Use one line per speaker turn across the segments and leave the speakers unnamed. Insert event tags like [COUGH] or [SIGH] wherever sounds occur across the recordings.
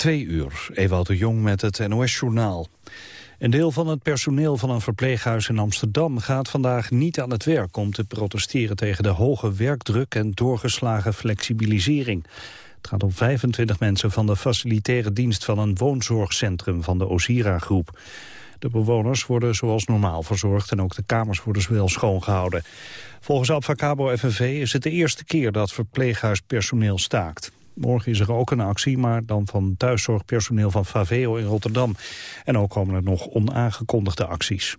Twee uur, Ewout de Jong met het NOS-journaal. Een deel van het personeel van een verpleeghuis in Amsterdam gaat vandaag niet aan het werk om te protesteren tegen de hoge werkdruk en doorgeslagen flexibilisering. Het gaat om 25 mensen van de facilitaire dienst van een woonzorgcentrum van de Osira-groep. De bewoners worden zoals normaal verzorgd en ook de kamers worden wel schoongehouden. Volgens Abfacabo FNV is het de eerste keer dat verpleeghuispersoneel staakt. Morgen is er ook een actie, maar dan van thuiszorgpersoneel van Faveo in Rotterdam. En ook komen er nog onaangekondigde acties.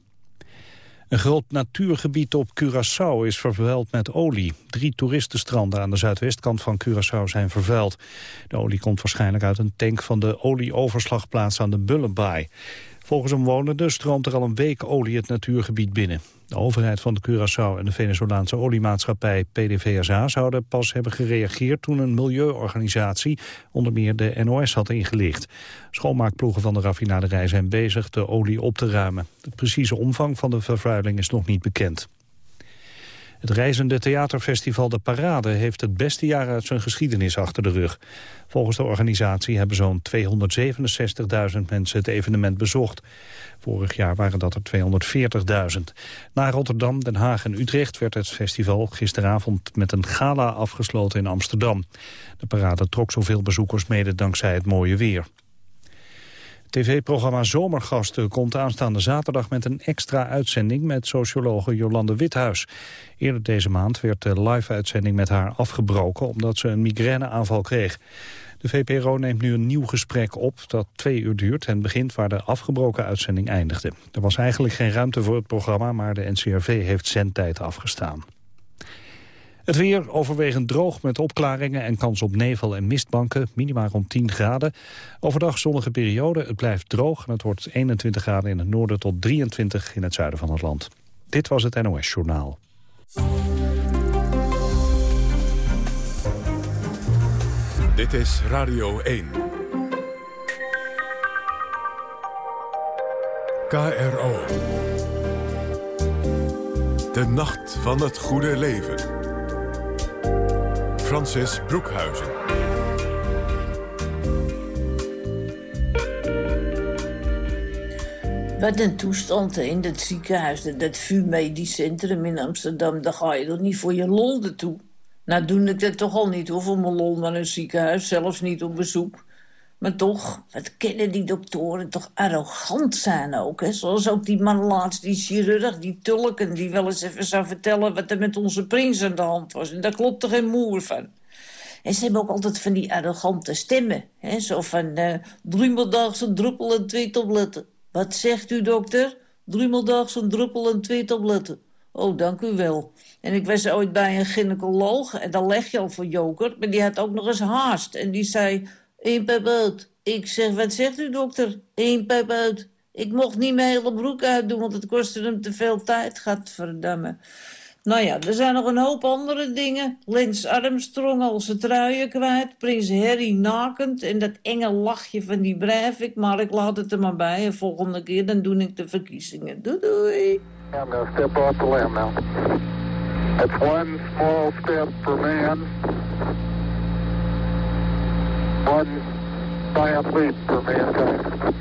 Een groot natuurgebied op Curaçao is vervuild met olie. Drie toeristenstranden aan de zuidwestkant van Curaçao zijn vervuild. De olie komt waarschijnlijk uit een tank van de olieoverslagplaats aan de Bullenbaai. Volgens omwonenden stroomt er al een week olie het natuurgebied binnen. De overheid van Curaçao en de Venezolaanse oliemaatschappij PDVSA zouden pas hebben gereageerd toen een milieuorganisatie onder meer de NOS had ingelicht. Schoonmaakploegen van de raffinaderij zijn bezig de olie op te ruimen. De precieze omvang van de vervuiling is nog niet bekend. Het reizende theaterfestival De Parade heeft het beste jaar uit zijn geschiedenis achter de rug. Volgens de organisatie hebben zo'n 267.000 mensen het evenement bezocht. Vorig jaar waren dat er 240.000. Na Rotterdam, Den Haag en Utrecht werd het festival gisteravond met een gala afgesloten in Amsterdam. De parade trok zoveel bezoekers mede dankzij het mooie weer. TV-programma Zomergasten komt aanstaande zaterdag met een extra uitzending met sociologe Jolande Withuis. Eerder deze maand werd de live-uitzending met haar afgebroken omdat ze een migraineaanval kreeg. De VPRO neemt nu een nieuw gesprek op dat twee uur duurt en begint waar de afgebroken uitzending eindigde. Er was eigenlijk geen ruimte voor het programma, maar de NCRV heeft zendtijd afgestaan. Het weer overwegend droog met opklaringen en kans op nevel en mistbanken. Minimaal rond 10 graden. Overdag zonnige periode. Het blijft droog en het wordt 21 graden in het noorden tot 23 in het zuiden van het land. Dit was het NOS Journaal.
Dit is Radio 1. KRO. De nacht van het goede leven. Francis Broekhuizen.
Wat een toestand in het ziekenhuis, dat VU Medisch Centrum in Amsterdam. Daar ga je toch niet voor je lol naartoe? Nou doe ik dat toch al niet hoor, voor mijn lol naar een ziekenhuis. Zelfs niet op bezoek. Maar toch, wat kennen die doktoren toch arrogant zijn ook. Hè? Zoals ook die man laatst, die chirurg, die tulken... die wel eens even zou vertellen wat er met onze prins aan de hand was. En daar klopt er geen moer van. En ze hebben ook altijd van die arrogante stemmen. Hè? Zo van, uh, driemaal zo'n druppel en twee tabletten. Wat zegt u, dokter? Zo'n druppel en twee tabletten. Oh, dank u wel. En ik was ooit bij een gynaecoloog, en dan leg je al voor joker... maar die had ook nog eens haast. En die zei, één pijp uit. Ik zeg, wat zegt u, dokter? Eén pijp uit. Ik mocht niet mijn hele broek uitdoen, want het kostte hem te veel tijd. Gadverdamme. Nou ja, er zijn nog een hoop andere dingen. Lens Armstrong al zijn truien kwijt. Prins Harry nakend. En dat enge lachje van die Breivik. Maar ik laat het er maar bij. En volgende keer dan doe ik de verkiezingen. Doei doei. I'm to step off the limb now. It's one small step for man. One giant leap for mankind.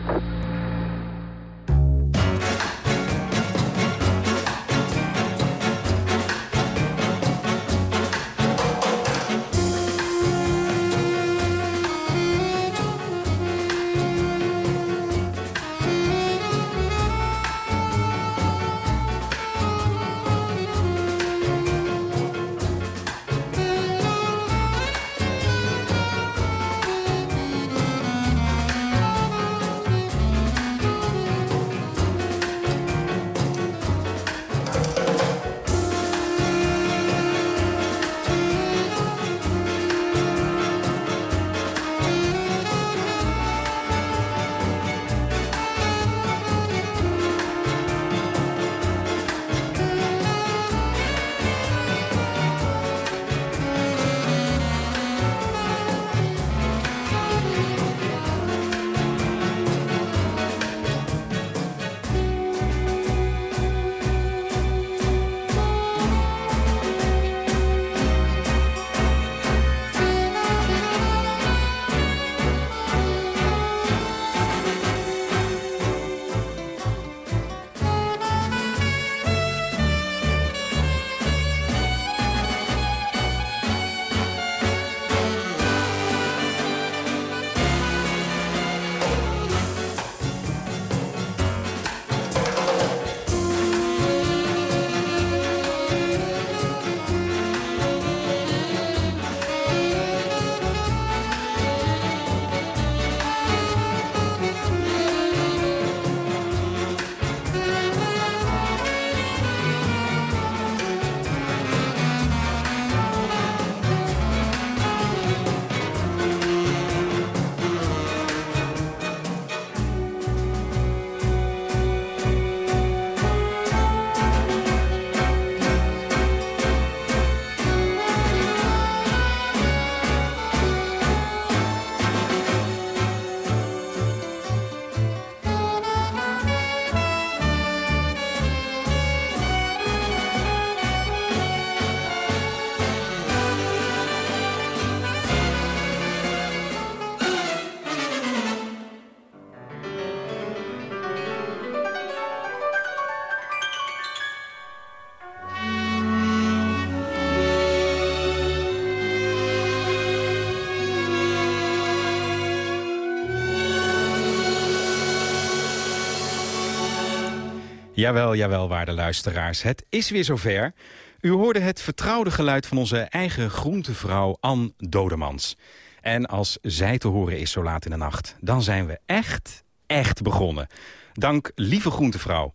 Jawel, jawel, waarde luisteraars. Het is weer zover. U hoorde het vertrouwde geluid van onze eigen groentevrouw Ann Dodemans. En als zij te horen is zo laat in de nacht, dan zijn we echt, echt begonnen. Dank lieve groentevrouw.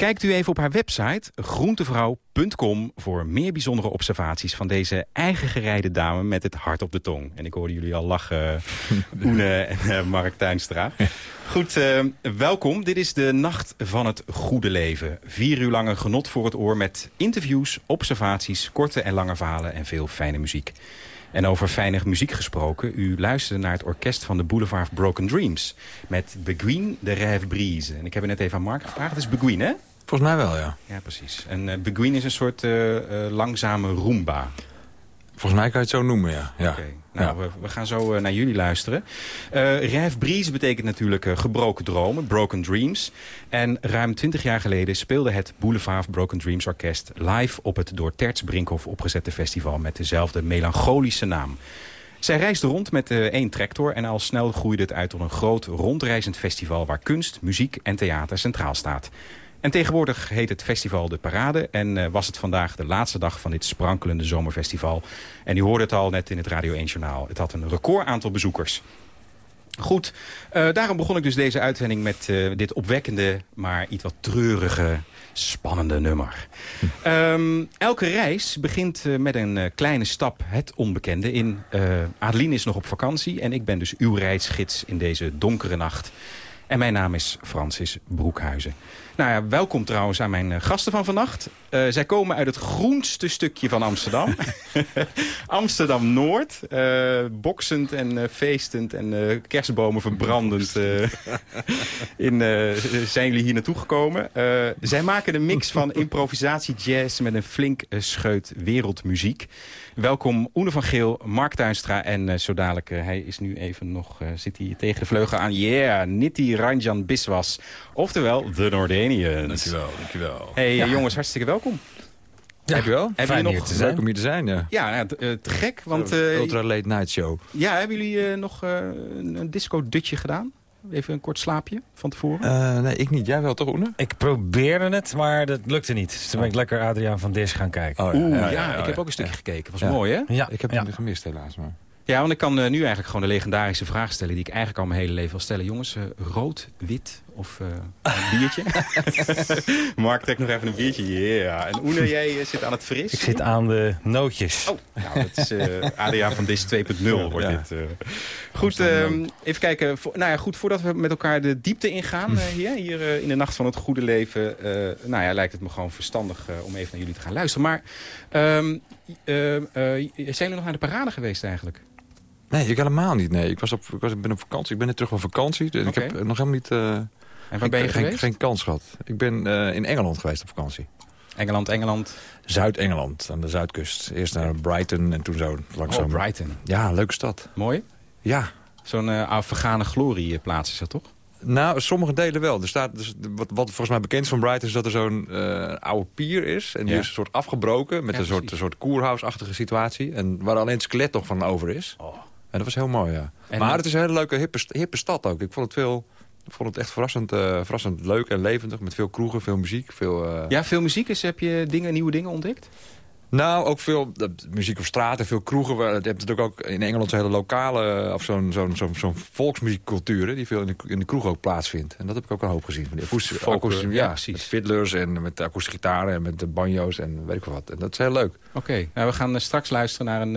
Kijkt u even op haar website groentevrouw.com voor meer bijzondere observaties van deze eigen gereide dame met het hart op de tong. En ik hoorde jullie al lachen, [LAUGHS] Oene en uh, Mark Tuinstra. Goed, uh, welkom. Dit is de Nacht van het Goede Leven. Vier uur lange genot voor het oor met interviews, observaties, korte en lange verhalen en veel fijne muziek. En over fijne muziek gesproken, u luisterde naar het orkest van de Boulevard Broken Dreams. Met Beguine de Rêve Brise. En ik heb het net even aan Mark gevraagd, het is Beguine hè?
Volgens mij wel, ja.
Ja, precies. En uh, Beguine is een soort uh, uh, langzame Roomba.
Volgens mij kan je het zo noemen, ja. ja.
Okay. nou, ja. we, we, gaan zo naar jullie luisteren. Rêve Brise betekent natuurlijk gebroken dromen, broken dreams. En ruim twintig jaar geleden speelde het Boulevard Broken Dreams Orkest... live op het door Terts Brinkhoff opgezette festival... met dezelfde melancholische naam. Zij reisde rond met uh, één tractor en al snel groeide het uit tot een groot rondreizend festival... waar kunst, muziek en theater centraal staat. En tegenwoordig heet het festival De Parade. En uh, was het vandaag de laatste dag van dit sprankelende zomerfestival. En u hoorde het al net in het Radio 1 Journaal. Het had een record aantal bezoekers. Goed, uh, daarom begon ik dus deze uitzending met uh, dit opwekkende... maar iets wat treurige, spannende nummer. Hm. Um, elke reis begint uh, met een kleine stap het onbekende in. Adeline is nog op vakantie en ik ben dus uw reisgids in deze donkere nacht. En mijn naam is Francis Broekhuizen. Nou ja, welkom trouwens aan mijn gasten van vannacht. Uh, zij komen uit het groenste stukje van Amsterdam. [LAUGHS] Amsterdam-Noord. Uh, boksend en uh, feestend en kerstbomen verbrandend [LAUGHS] in, zijn jullie hier naartoe gekomen. zij maken een mix van improvisatie jazz met een flink scheut wereldmuziek. Welkom Oene van Geel, Mark Tuinstra en uh, zo dadelijk, uh, hij is nu even nog, uh, zit hij tegen de vleugel aan. Yeah, Nitti Ranjan Biswas, oftewel The Nordenians.
Dankjewel, dankjewel.
Hey ja. jongens, hartstikke welkom.
Ja, dankjewel.
Hebben
Fijn
nog,
hier te zijn. Leuk om hier te zijn, ja.
Ja, te, te gek, want...
Ultra Late Night Show.
Ja, hebben jullie nog een, een disco-dutje gedaan? Even een kort slaapje van tevoren?
Uh, nee, ik niet. Jij wel toch, Oene?
Ik probeerde het, maar dat lukte niet. Dus toen ben ik lekker Adriaan van Dis gaan kijken.
Oh, ja. Oeh, ja, ja, ja, ik heb ook een stukje gekeken. Was mooi, hè?
Ja, ik heb het gemist helaas. Maar...
Ja, want ik kan uh, nu eigenlijk gewoon de legendarische vraag stellen... die ik eigenlijk al mijn hele leven wil stellen. Jongens, uh, rood, wit of uh, een biertje? [LAUGHS] Mark, trek nog even een biertje. Yeah. En Oene, jij zit aan het fris.
Ik zit aan de nootjes.
Oh, nou, dat is Adriaan van Dis 2.0 wordt ja. dit. Goed, um, even kijken. Voor, nou ja, goed, voordat we met elkaar de diepte ingaan hier, hier in de Nacht van het Goede Leven... nou ja, lijkt het me gewoon verstandig om even naar jullie te gaan luisteren. Maar um, zijn jullie nog naar de parade geweest eigenlijk?
Nee, ik helemaal niet. Nee, ik, was op, ik was, ben op vakantie. Ik ben net terug van vakantie. Dus okay. ik heb nog helemaal niet... Uh,
en waar ben je
geen? Geen kans gehad. Ik ben uh, in Engeland geweest op vakantie.
Engeland, Engeland?
Zuid-Engeland, aan de zuidkust. Eerst naar Brighton en toen zo langzaam.
Oh, Brighton.
Ja, leuke stad.
Mooi?
Ja.
Zo'n uh, vergane glorieplaats is dat toch?
Nou, sommige delen wel. Er staat, dus, wat, wat volgens mij bekend is van Brighton... is dat er zo'n uh, oude pier is. En die ja. is een soort afgebroken met ja, een soort, een soort koerhuisachtige situatie. En waar alleen het skelet nog van over is.
Oh.
En dat was heel mooi, ja. En maar het is een hele leuke, hippe, hippe stad ook. Ik vond het veel... Ik vond het echt verrassend, uh, verrassend leuk en levendig. Met veel kroegen, veel muziek. Veel, uh...
Ja, veel muziek. Is, heb je dingen, nieuwe dingen ontdekt?
Nou, ook veel uh, muziek op straat en veel kroegen. Je hebt natuurlijk ook in Engeland zo'n hele lokale... of zo'n zo'n zo'n zo'n volksmuziekcultuur... die veel in de, in de kroeg ook plaatsvindt. En dat heb ik ook een hoop gezien. De
akoestische, Folk,
ja, ja, precies. Met fiddlers en met akoestische gitaren en met de banjo's en weet ik wat. En dat is heel leuk.
Oké, okay. nou, we gaan straks luisteren naar een,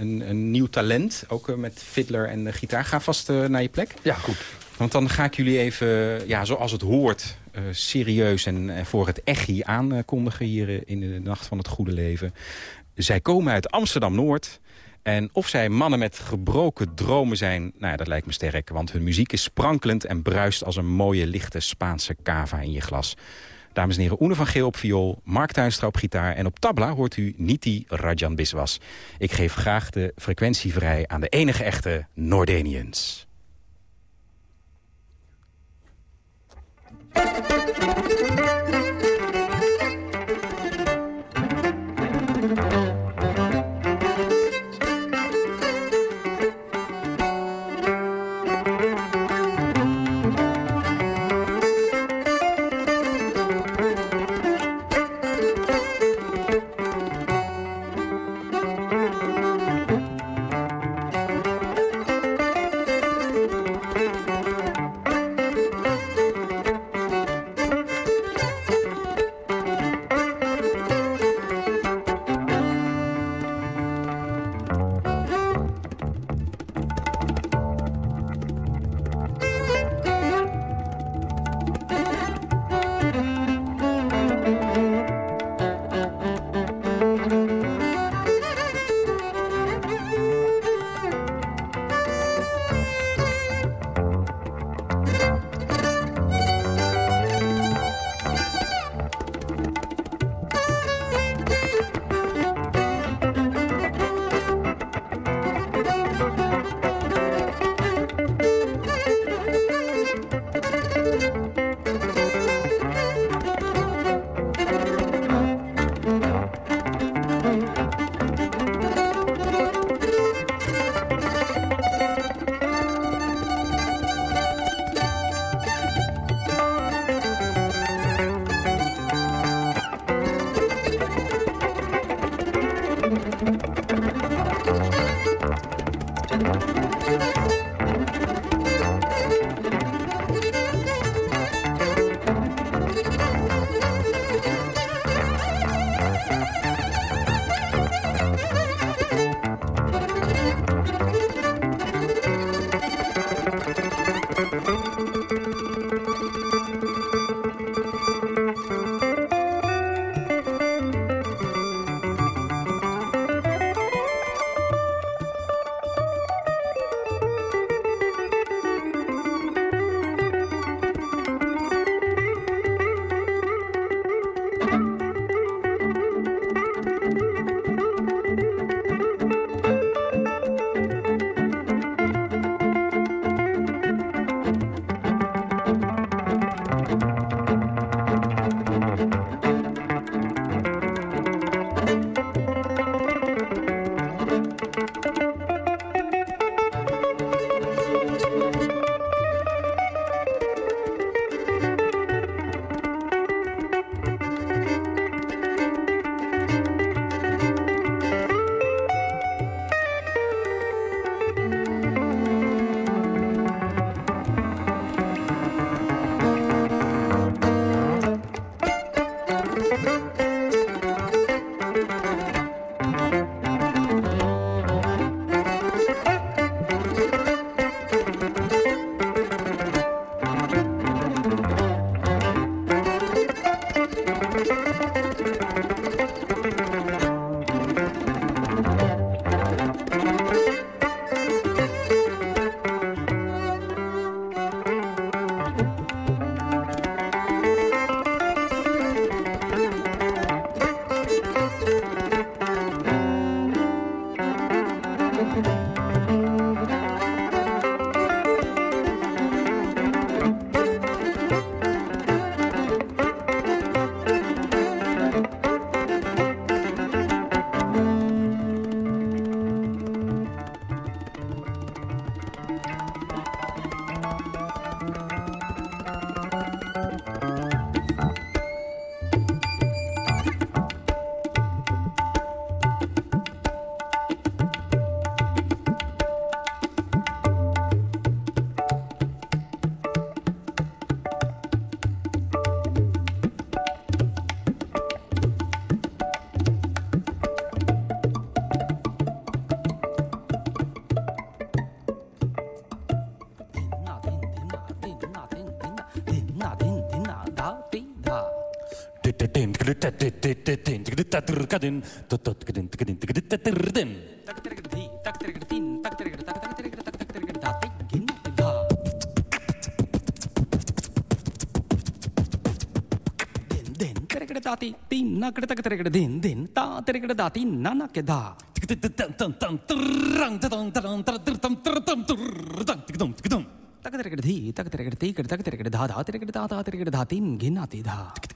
een, een nieuw talent. Ook met fiddler en gitaar. Ga vast naar je plek.
Ja, goed.
Want dan ga ik jullie even, ja, zoals het hoort, uh, serieus en, voor het echi aankondigen hier in de Nacht van het Goede Leven. Zij komen uit Amsterdam-Noord. En of zij mannen met gebroken dromen zijn, nou ja, dat lijkt me sterk. Want hun muziek is sprankelend en bruist als een mooie lichte Spaanse cava in je glas. Dames en heren, Oene van Geel op viool, Mark Tuinstra op gitaar... en op tabla hoort u Niti Rajan Biswas. Ik geef graag de frequentie vrij aan de enige echte Noordenians. Thank you.
din tot tot din
tik din tik dit ter din
tak ter din tak ter din tak ter tak tak ter tak tak ter da tin da din din ter kre da ti tin na kre tak ter kre din din
ta ter kre da tin na na ke da
tik tik tik tam tam tam trang tam tam tam tam tam tam tam tam
tak ter kre di tak ter kre ti kre tak ter kre da da ter kre da da ter kre da tin gin na ti da
tik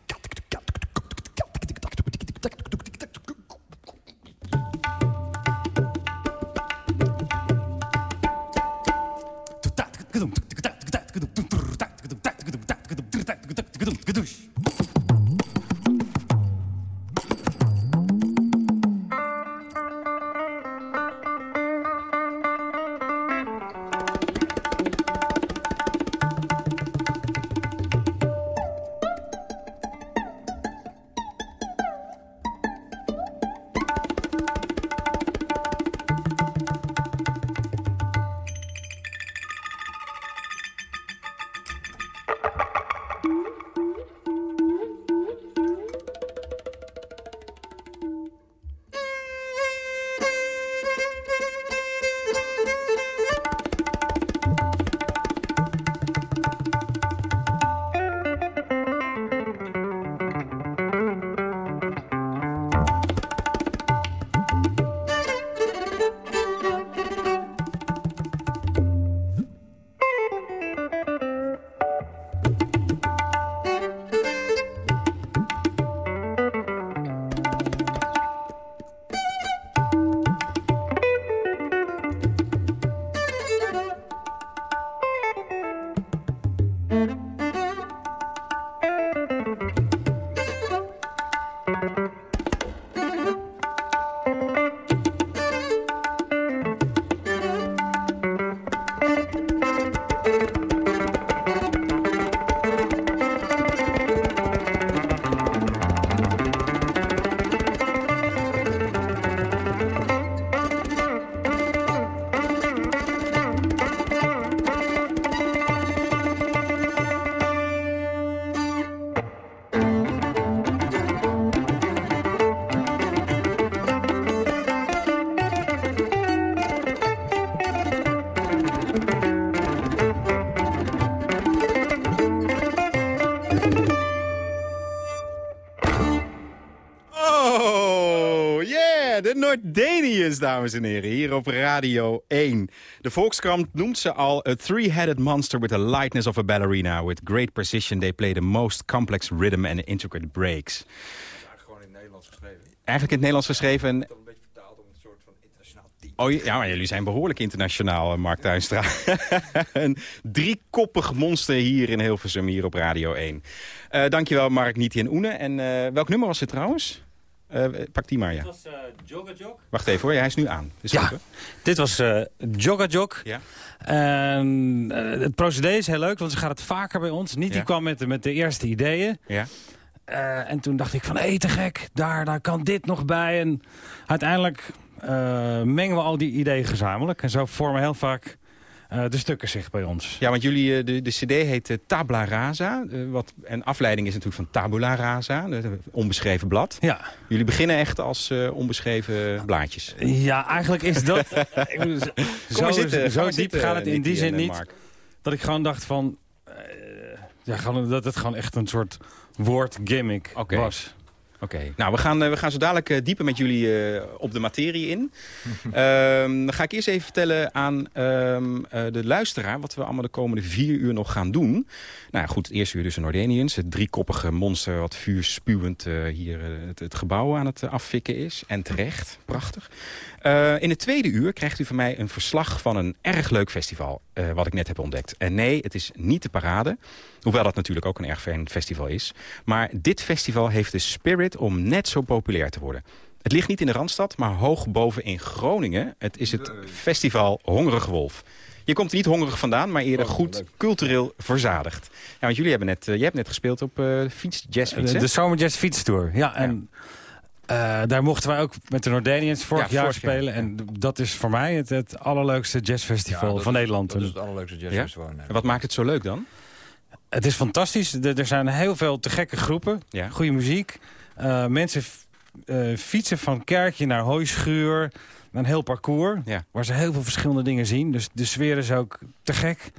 Dames en heren, hier op Radio 1. De Volkskrant noemt ze al a three-headed monster with the lightness of a ballerina. With great precision they play the most complex rhythm and intricate breaks.
Gewoon in het Nederlands geschreven.
Eigenlijk in het Nederlands geschreven. En...
een beetje vertaald om een soort van internationaal team.
Oh ja, maar jullie zijn behoorlijk internationaal, eh, Mark Tuinstra. [LAUGHS] een driekoppig monster hier in Hilversum, hier op Radio 1. Uh, dankjewel Mark, Nieti en Oene. En uh, welk nummer was het trouwens? Uh, pak die maar, ja.
Dit was uh, Jogga Jog.
Wacht even hoor, hij is nu aan. Is
ja, dit was uh, Jogga Jog.
Ja.
En, het procedé is heel leuk, want ze gaat het vaker bij ons. Niet, ja. die kwam met de, met de eerste ideeën.
Ja.
en toen dacht ik van, hé, te gek, daar, daar kan dit nog bij. En uiteindelijk mengen we al die ideeën gezamenlijk. En zo vormen heel vaak uh, de stukken zich bij ons.
Ja, want jullie, de, de cd heet uh, Tabla Rasa. Wat, en afleiding is natuurlijk van Tabula Rasa, de onbeschreven blad.
Ja.
Jullie beginnen echt als onbeschreven blaadjes.
Ja, eigenlijk is dat... [LAUGHS] zo,
zitten,
zo diep
zitten,
gaat het in die zin niet.
Mark.
Dat ik gewoon dacht van... ja, dat het gewoon echt een soort woordgimmick
okay.
was.
Oké, okay. nou we gaan, uh, we gaan zo dadelijk uh, dieper met jullie uh, op de materie in. um, [LAUGHS] dan ga ik eerst even vertellen aan um, de luisteraar wat we allemaal de komende vier uur nog gaan doen. Nou ja, goed, het eerste uur dus de Noordenians, het driekoppige monster wat vuurspuwend hier het, het, gebouw aan het affikken is. En terecht, prachtig. In het tweede uur krijgt u van mij een verslag van een erg leuk festival wat ik net heb ontdekt. En nee, het is niet de parade. Hoewel dat natuurlijk ook een erg fijn festival is. Maar dit festival heeft de spirit om net zo populair te worden. Het ligt niet in de Randstad, maar hoog boven in Groningen. Het is het festival Hongerige Wolf. Je komt er niet hongerig vandaan, maar eerder
Oh,
goed
leuk.
cultureel verzadigd. Ja, want jullie hebben net, uh, jij hebt net gespeeld op uh, fiets, jazzfiets,
De, de Summer Jazz Fietstour. Ja, en uh, daar mochten wij ook met de Noordenians vorig
Ja,
jaar
vorig jaar,
spelen. En dat is voor mij het, het allerleukste jazzfestival
Ja,
van
is-
Nederland.
Dat is het allerleukste jazzfestival
En wat maakt het zo leuk dan?
Het is fantastisch. Er, er zijn heel veel te gekke groepen.
Ja.
Goede muziek. Uh, mensen uh, fietsen van kerkje naar hooischuur. Een heel parcours.
Ja.
Waar ze heel veel verschillende dingen zien. Dus de sfeer is ook te gek.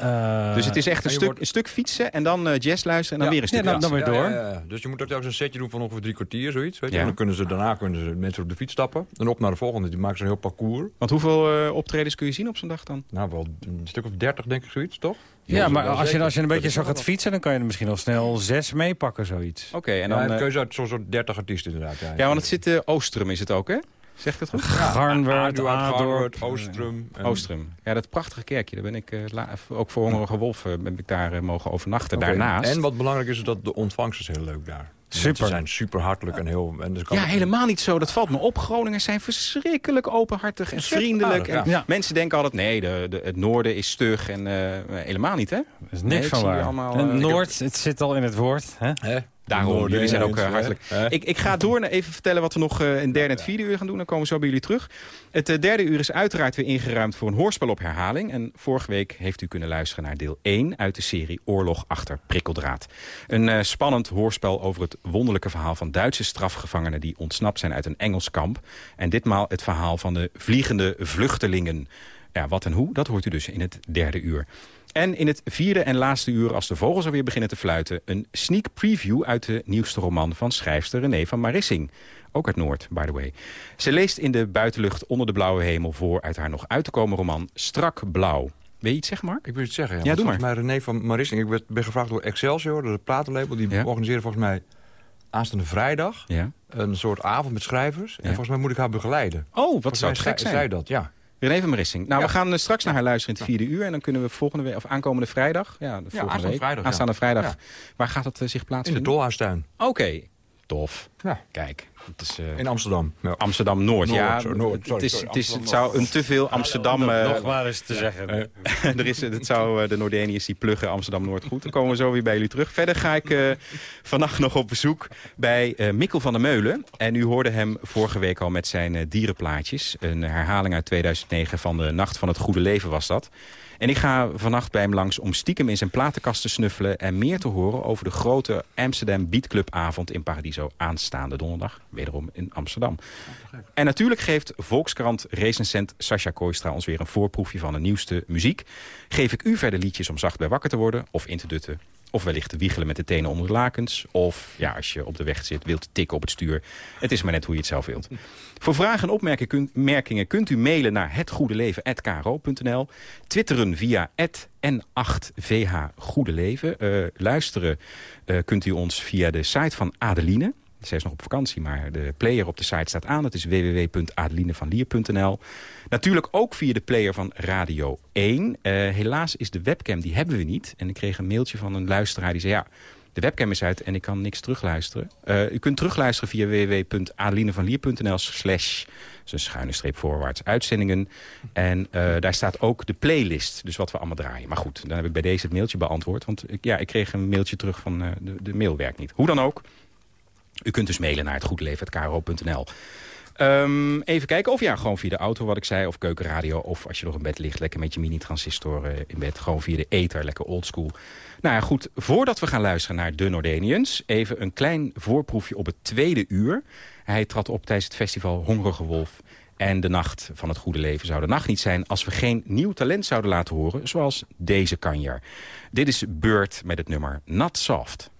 Uh, dus het is echt een stuk, wordt... een stuk fietsen en dan uh, jazz luisteren en dan
ja.
weer een stuk
ja, dan, dan weer door.
Ja, dus je moet ook een setje doen van ongeveer drie kwartier, zoiets. Weet je? En dan kunnen ze, daarna kunnen ze mensen op de fiets stappen. En op naar de volgende. Die maken ze een heel parcours.
Want hoeveel uh, optredens kun je zien op zo'n dag dan?
Nou, wel een stuk of dertig denk ik zoiets, toch?
Ja, maar als je, als je een beetje zo gaat fietsen... dan kan je er misschien al snel zes meepakken, zoiets.
Oké, okay, en dan...
Ja, dan keuze uit zo'n soort dertig artiesten inderdaad. Ja,
ja want het zit... Uh, Oostrum is het ook, hè? Zegt het goed?
Garnwerd,
Adorp, Oostrum.
En... Oostrum. Ja, dat prachtige kerkje. Daar ben ik uh, ook voor Hongerige Wolf uh, ben ik daar uh, mogen overnachten. Okay. Daarnaast.
En wat belangrijk is, is dat de ontvangst is heel leuk daar.
Super.
Ze zijn super hartelijk en heel... En dus
ja, helemaal niet zo. Dat valt me op. Groningers zijn verschrikkelijk openhartig en vriendelijk. En ja. Mensen denken altijd, nee, de, de, het noorden is stug. En helemaal niet, hè?
Er is niks nee, van waar.
Allemaal,
en Noord, heb... het zit al in het woord. Hè?
Hè?
Daarom, Noorden, jullie zijn ook uh, hartelijk. Ik, ik ga door naar even vertellen wat we nog uh, in derde en vierde uur gaan doen. Dan komen we zo bij jullie terug. Het uh, derde uur is uiteraard weer ingeruimd voor een hoorspel op herhaling. En vorige week heeft u kunnen luisteren naar deel 1 uit de serie Oorlog achter prikkeldraad. Een spannend hoorspel over het wonderlijke verhaal van Duitse strafgevangenen... die ontsnapt zijn uit een Engels kamp. En ditmaal het verhaal van de vliegende vluchtelingen. Ja, wat en hoe, dat hoort u dus in het derde uur. En in het vierde en laatste uur, als de vogels alweer beginnen te fluiten... een sneak preview uit de nieuwste roman van schrijfster René van Marissing. Ook uit Noord, by the way. Ze leest in de buitenlucht onder de blauwe hemel voor... uit haar nog uit te komen roman Strak Blauw. Wil je iets zeggen, Mark?
Ik wil iets zeggen, ja.
ja doe maar.
mij René van Marissing. Ik werd, ben gevraagd door Excelsior, de platenlabel. Die ja. organiseren volgens mij aanstaande vrijdag...
Ja.
een soort avond met schrijvers. En volgens mij moet ik haar begeleiden.
Oh, wat zou het gek zijn.
Zij dat, ja.
René van Marissing. Nou, ja. we gaan straks naar haar luisteren in het vierde uur. En dan kunnen we volgende week, of aankomende vrijdag. Ja, de volgende
aanstaande
week.
vrijdag.
Aanstaande vrijdag.
Ja.
Waar gaat het uh, zich plaatsen?
In de Tolhuistuin.
Oké, okay. Tof.
Ja.
Kijk. Het is, uh,
in Amsterdam.
Ja. Amsterdam-Noord, ja.
Sorry, Noord, sorry,
het, is, het, is, het zou een te veel Amsterdam...
Uh, nog maar [LAUGHS] eens te zeggen. [LAUGHS]
er is, het zou de Noordeniërs die pluggen Amsterdam-Noord goed. Dan komen we zo weer bij jullie terug. Verder ga ik uh, [LAUGHS] vannacht nog op bezoek bij uh, Mikkel van der Meulen. En u hoorde hem vorige week al met zijn dierenplaatjes. Een herhaling uit 2009 van de Nacht van het Goede Leven was dat. En ik ga vannacht bij hem langs om stiekem in zijn platenkast te snuffelen... en meer te horen over de grote Amsterdam Beatclubavond in Paradiso... aanstaande donderdag, wederom in Amsterdam. En natuurlijk geeft Volkskrant recensent Sascha Kooistra... ons weer een voorproefje van de nieuwste muziek. Geef ik u verder liedjes om zacht bij wakker te worden of in te dutten... Of wellicht te wiegelen met de tenen onder de lakens. Of ja, als je op de weg zit, wilt tikken op het stuur. Het is maar net hoe je het zelf wilt. Voor vragen en opmerkingen kunt u mailen naar hetgoedeleven.kro.nl. Twitteren via N8VH Goede Leven. Uh, luisteren uh, kunt u ons via de site van Adeline. Zij is nog op vakantie, maar de player op de site staat aan. Dat is www.adelinevanlier.nl. Natuurlijk ook via de player van Radio 1. Uh, helaas is de webcam, die hebben we niet. En ik kreeg een mailtje van een luisteraar die zei... ja, de webcam is uit en ik kan niks terugluisteren. Uh, u kunt terugluisteren via www.adelinevanlier.nl slash schuine streep voorwaarts uitzendingen. En uh, daar staat ook de playlist, dus wat we allemaal draaien. Maar goed, dan heb ik bij deze het mailtje beantwoord. Want ik, ja, ik kreeg een mailtje terug van de, de mail werkt niet. Hoe dan ook, u kunt dus mailen naar het goedeleven.kro.nl. Um, even kijken of ja, gewoon via de auto wat ik zei. Of keukenradio. Of als je nog in bed ligt, lekker met je mini-transistor in bed. Gewoon via de ether, lekker oldschool. Nou ja, goed. Voordat we gaan luisteren naar de Nordenians. Even een klein voorproefje op het tweede uur. Hij trad op tijdens het festival Hongerige Wolf. En de nacht van het goede leven zou de nacht niet zijn... als we geen nieuw talent zouden laten horen, zoals deze kanjer. Dit is Bird met het nummer Not Soft.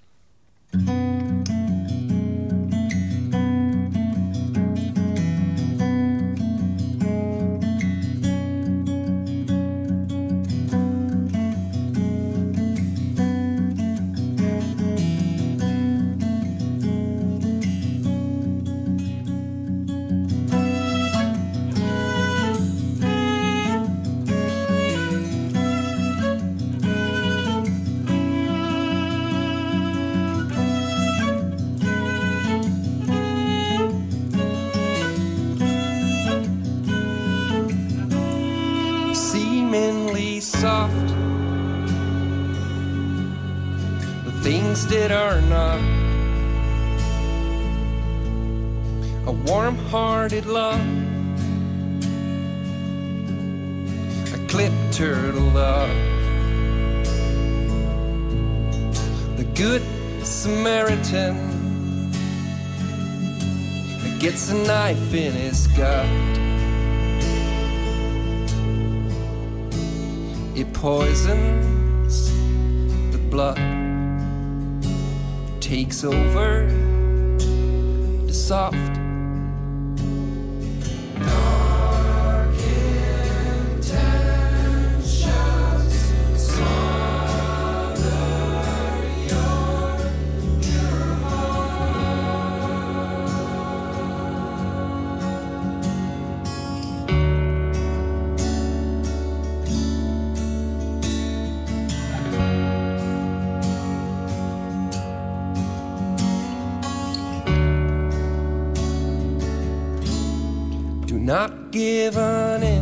In gut. It poisons the blood, takes over the soft. give
given in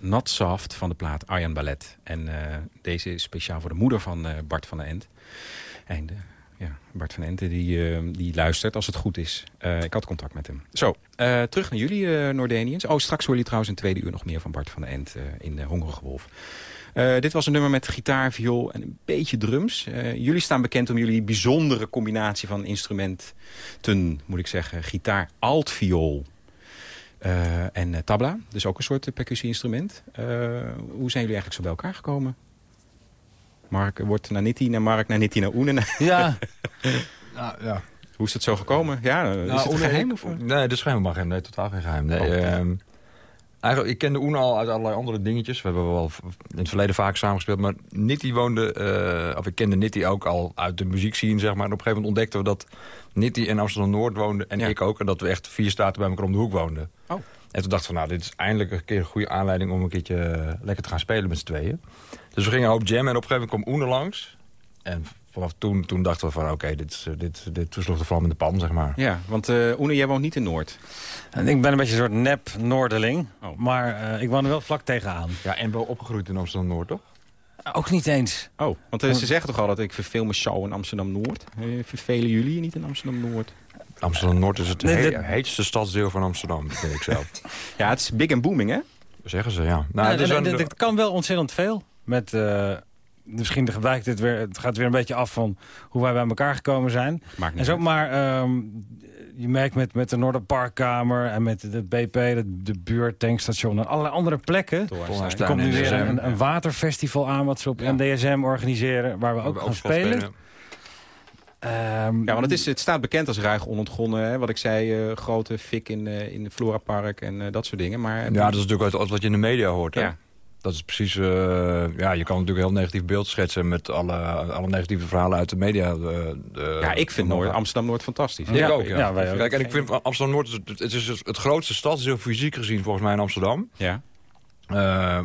met Soft van de plaat Arjan Ballet. En eh, deze is speciaal voor de moeder van eh, Bart van den End. En eh, ja, Bart van Ende die, die luistert als het goed is. Ik had contact met hem. Zo, terug naar jullie Noordeniërs. Oh, straks hoor je trouwens in tweede uur nog meer van Bart van eh, in de Hongerige Wolf. Dit was een nummer met gitaar, viool en een beetje drums. Jullie staan bekend om jullie bijzondere combinatie van instrumenten, moet ik zeggen. Gitaar, alt, viool eh, en eh, tabla. Dus ook een soort percussie-instrument. Eh, hoe zijn jullie eigenlijk zo bij elkaar gekomen? Mark wordt naar Nitti, naar Mark, naar Nitti, naar Oene.
Ja. [LAUGHS] ja, ja.
Hoe is het zo gekomen? Ja, is
Nou,
het een
Oene
geheim? Of?
Nee, dat is geen geheim. Nee, totaal geen geheim. Nee,
Oh,
ehm, eigenlijk, ik kende Oene al uit allerlei andere dingetjes. We hebben wel in het verleden vaak samengespeeld. Maar Nitti woonde... eh, of ik kende Nitti ook al uit de muziekscene, zeg maar. En op een gegeven moment ontdekten we dat Nitti in Amsterdam-Noord woonde. En
Ja.
ik ook. En dat we echt vier straten bij elkaar om de hoek woonden.
Oh.
En toen dachten we, nou, dit is eindelijk een keer een goede aanleiding... om een keertje eh, lekker te gaan spelen met z'n tweeën. Dus we gingen een hoop jammen. En op een gegeven moment kwam Oene langs. En vanaf toen, toen dachten we van, oké, dit, is, eh, dit, dit versloeg de vlam in de pan, zeg maar.
Ja, want eh Oene, jij woont niet in Noord.
En ik ben een beetje een soort nep-Noorderling.
Oh.
Maar eh, ik woon er wel vlak tegenaan.
Ja, en wel opgegroeid in Amsterdam-Noord, toch?
Ook niet eens.
Oh, want eh, ze zeggen toch al dat ik verveel me show in Amsterdam-Noord. Eh, vervelen jullie je niet in Amsterdam-Noord?
Amsterdam-Noord is het
Nee,
he-
dat-
heetste stadsdeel van Amsterdam, vind ik zelf. [LAUGHS]
Ja, het is big and booming, hè?
Zeggen ze, ja. Nou, een-
het kan wel ontzettend veel. Met, eh, misschien wijkt het weer, het gaat weer een beetje af van hoe wij bij elkaar gekomen zijn.
Maakt niet
En zo,
uit.
maar ehm, je merkt met, met de Noorderparkkamer en met de BP, de, de buurtankstation en allerlei andere plekken. Er komt nu weer een, een waterfestival aan wat ze op
Ja.
NDSM organiseren, waar we ook
we
gaan spelen. Ehm,
Ja, want het, is, het staat bekend als ruig onontgonnen. Hè? Wat ik zei, eh, grote fik in, eh in het Florapark en eh, dat soort dingen. Maar,
Ja, dat is natuurlijk wat, wat je in de media hoort. Hè?
Ja.
Dat is precies... eh, ja, je kan natuurlijk een heel negatief beeld schetsen... met alle, alle negatieve verhalen uit de media. De, de-
ja, ik vind Noord, Amsterdam-Noord fantastisch.
Ik
Ja,
ook, ja.
ja, wij ook.
Kijk, en ik vind Amsterdam-Noord... het- Het is het grootste stadsdeel fysiek gezien volgens mij in Amsterdam.
Ja.
Eh,